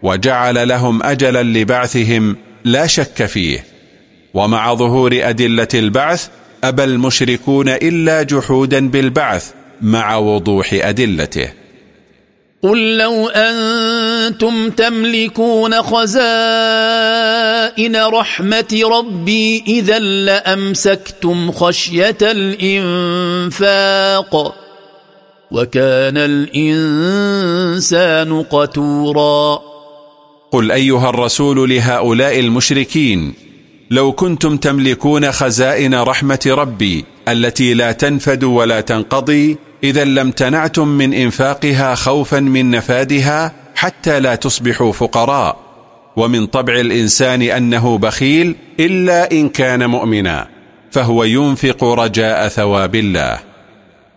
Speaker 1: وجعل لهم أجلا لبعثهم لا شك فيه ومع ظهور أدلة البعث أبى المشركون إلا جحودا بالبعث مع وضوح أدلته
Speaker 2: قل لو أنتم تملكون خزائن رحمة ربي إذا لأمسكتم خشية الإنفاق وكان الإنسان قتورا
Speaker 1: قل أيها الرسول
Speaker 2: لهؤلاء المشركين
Speaker 1: لو كنتم تملكون خزائن رحمة ربي التي لا تنفد ولا تنقضي إذا لم تنعتم من إنفاقها خوفا من نفادها حتى لا تصبحوا فقراء ومن طبع الإنسان أنه بخيل إلا إن كان مؤمنا فهو ينفق رجاء ثواب الله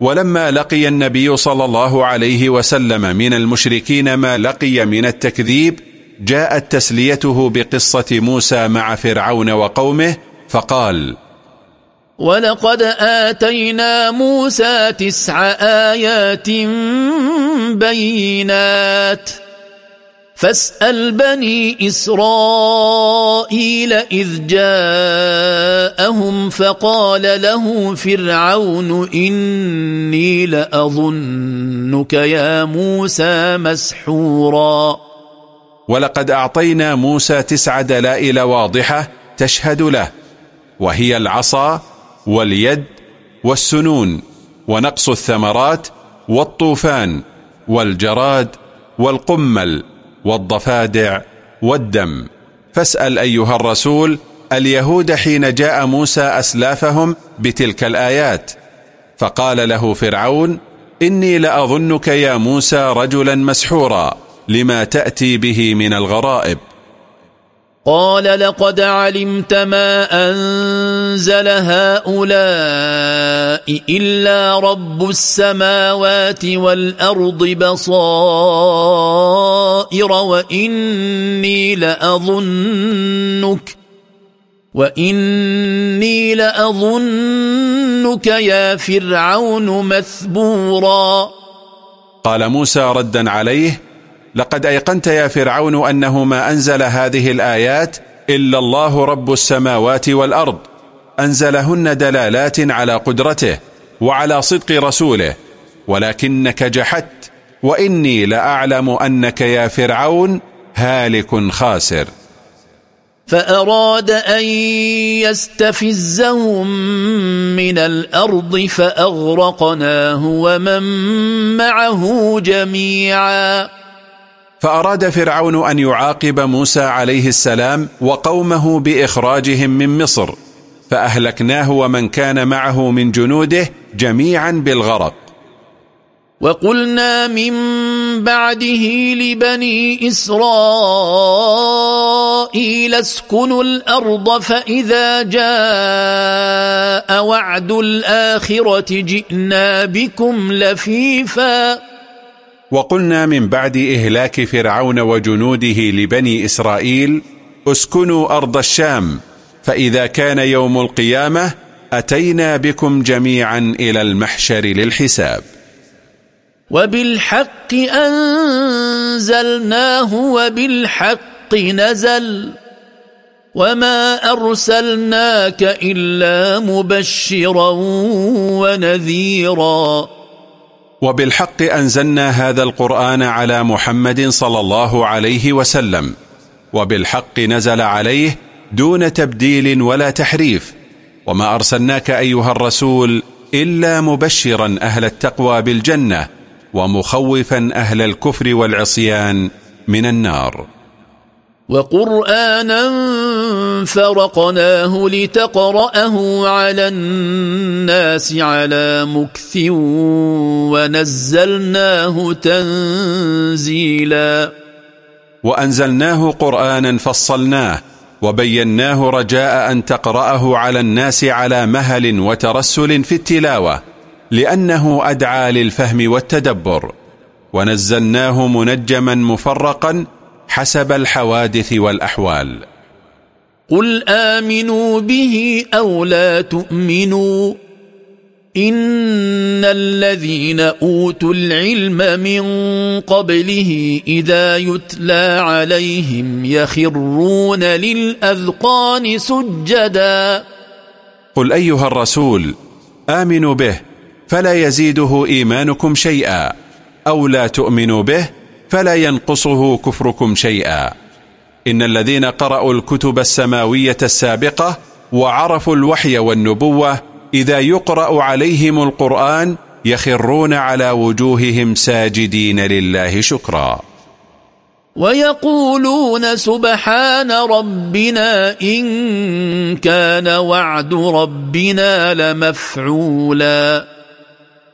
Speaker 1: ولما لقي النبي صلى الله عليه وسلم من المشركين ما لقي من التكذيب جاءت تسليته بقصة موسى مع فرعون وقومه فقال
Speaker 2: ولقد آتينا موسى تسع آيات بينات فاسأل بني إسرائيل إذ جاءهم فقال له فرعون إني لأظنك يا موسى مسحورا
Speaker 1: ولقد أعطينا موسى تسع دلائل واضحة تشهد له وهي العصا واليد والسنون ونقص الثمرات والطوفان والجراد والقمل والضفادع والدم فاسأل أيها الرسول اليهود حين جاء موسى أسلافهم بتلك الآيات فقال له فرعون إني لأظنك يا موسى رجلا مسحورا لما تأتي به من الغرائب
Speaker 2: قال لقد علمت ما أنزل هؤلاء إلا رب السماوات والأرض بصائر وإني لأظنك وإني لأظنك يا فرعون مثبورا قال موسى ردا عليه لقد
Speaker 1: أيقنت يا فرعون أنه ما أنزل هذه الآيات إلا الله رب السماوات والأرض أنزلهن دلالات على قدرته وعلى صدق رسوله ولكنك جحدت وإني لأعلم أنك يا
Speaker 2: فرعون
Speaker 1: هالك
Speaker 2: خاسر فأراد أن يستفزهم من الأرض فأغرقناه ومن معه جميعاً
Speaker 1: فأراد فرعون أن يعاقب موسى عليه السلام وقومه بإخراجهم من مصر فأهلكناه ومن كان معه من جنوده جميعا بالغرق
Speaker 2: وقلنا من بعده لبني إسرائيل اسكنوا الأرض فإذا جاء وعد الآخرة جئنا بكم لفيفاً
Speaker 1: وقلنا من بعد إهلاك فرعون وجنوده لبني إسرائيل اسكنوا أرض الشام فإذا كان يوم القيامة أتينا بكم جميعا إلى المحشر للحساب
Speaker 2: وبالحق أنزلناه وبالحق نزل وما أرسلناك إلا مبشرا ونذيراً
Speaker 1: وبالحق أنزلنا هذا القرآن على محمد صلى الله عليه وسلم وبالحق نزل عليه دون تبديل ولا تحريف وما أرسلناك أيها الرسول إلا مبشرا أهل التقوى بالجنة ومخوفا أهل الكفر والعصيان من النار
Speaker 2: وقرآنا فرقناه لتقرأه على الناس على مكث ونزلناه تنزيلا
Speaker 1: وأنزلناه قرآنا فصلناه وبيناه رجاء أن تقرأه على الناس على مهل وترسل في التلاوة لأنه أدعى للفهم والتدبر ونزلناه منجما مفرقا حسب الحوادث والأحوال
Speaker 2: قل آمنوا به أو لا تؤمنوا إن الذين أوتوا العلم من قبله إذا يتلى عليهم يخرون للأذقان سجدا قل أيها الرسول آمنوا به فلا
Speaker 1: يزيده إيمانكم شيئا أو لا تؤمنوا به فلا ينقصه كفركم شيئا إن الذين قرأوا الكتب السماوية السابقة وعرفوا الوحي والنبوة إذا يقرأ عليهم القرآن يخرون على وجوههم ساجدين لله شكرا
Speaker 2: ويقولون سبحان ربنا إن كان وعد ربنا لمفعولا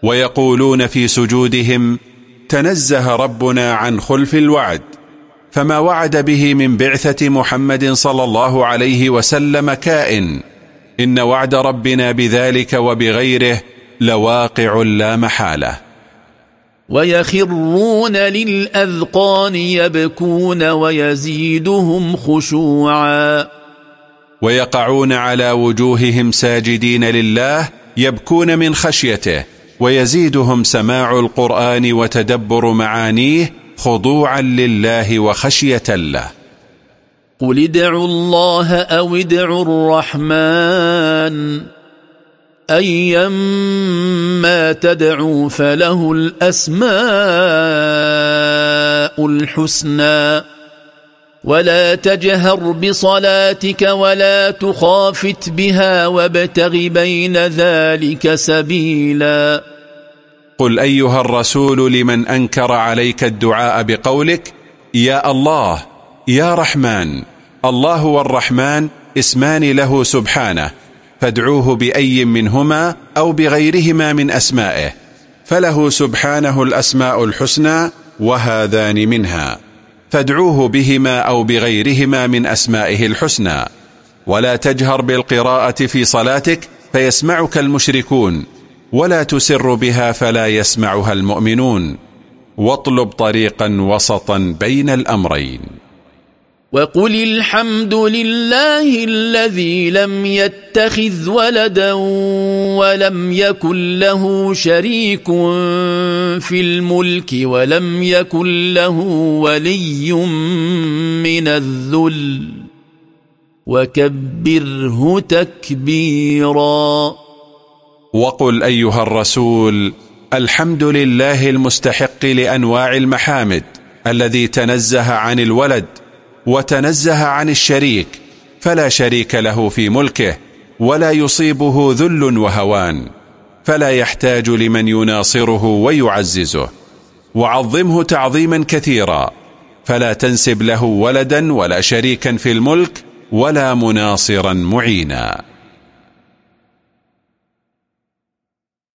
Speaker 1: ويقولون في سجودهم تنزه ربنا عن خلف الوعد فما وعد به من بعثة محمد صلى الله عليه وسلم كائن إن وعد ربنا بذلك وبغيره لواقع لا محالة
Speaker 2: ويخرون للأذقان يبكون ويزيدهم خشوعا ويقعون
Speaker 1: على وجوههم ساجدين لله يبكون من خشيته ويزيدهم سماع القرآن وتدبر معانيه خضوعا لله وخشية له
Speaker 2: قل ادعوا الله أو ادعوا الرحمن أيما تدعوا فله الأسماء الحسنى ولا تجهر بصلاتك ولا تخافت بها وابتغ بين ذلك سبيلاً
Speaker 1: قل أيها الرسول لمن أنكر عليك الدعاء بقولك يا الله يا رحمن الله والرحمن اسمان له سبحانه فادعوه بأي منهما أو بغيرهما من أسمائه فله سبحانه الأسماء الحسنى وهذان منها فادعوه بهما أو بغيرهما من أسمائه الحسنى ولا تجهر بالقراءة في صلاتك فيسمعك المشركون ولا تسر بها فلا يسمعها المؤمنون واطلب طريقا وسطا بين الأمرين
Speaker 2: وقل الحمد لله الذي لم يتخذ ولدا ولم يكن له شريك في الملك ولم يكن له ولي من الذل وكبره تكبيراً
Speaker 1: وقل أيها الرسول الحمد لله المستحق لأنواع المحامد الذي تنزه عن الولد وتنزه عن الشريك فلا شريك له في ملكه ولا يصيبه ذل وهوان فلا يحتاج لمن يناصره ويعززه وعظمه تعظيما كثيرا فلا تنسب له ولدا ولا شريكا في الملك ولا مناصرا معينا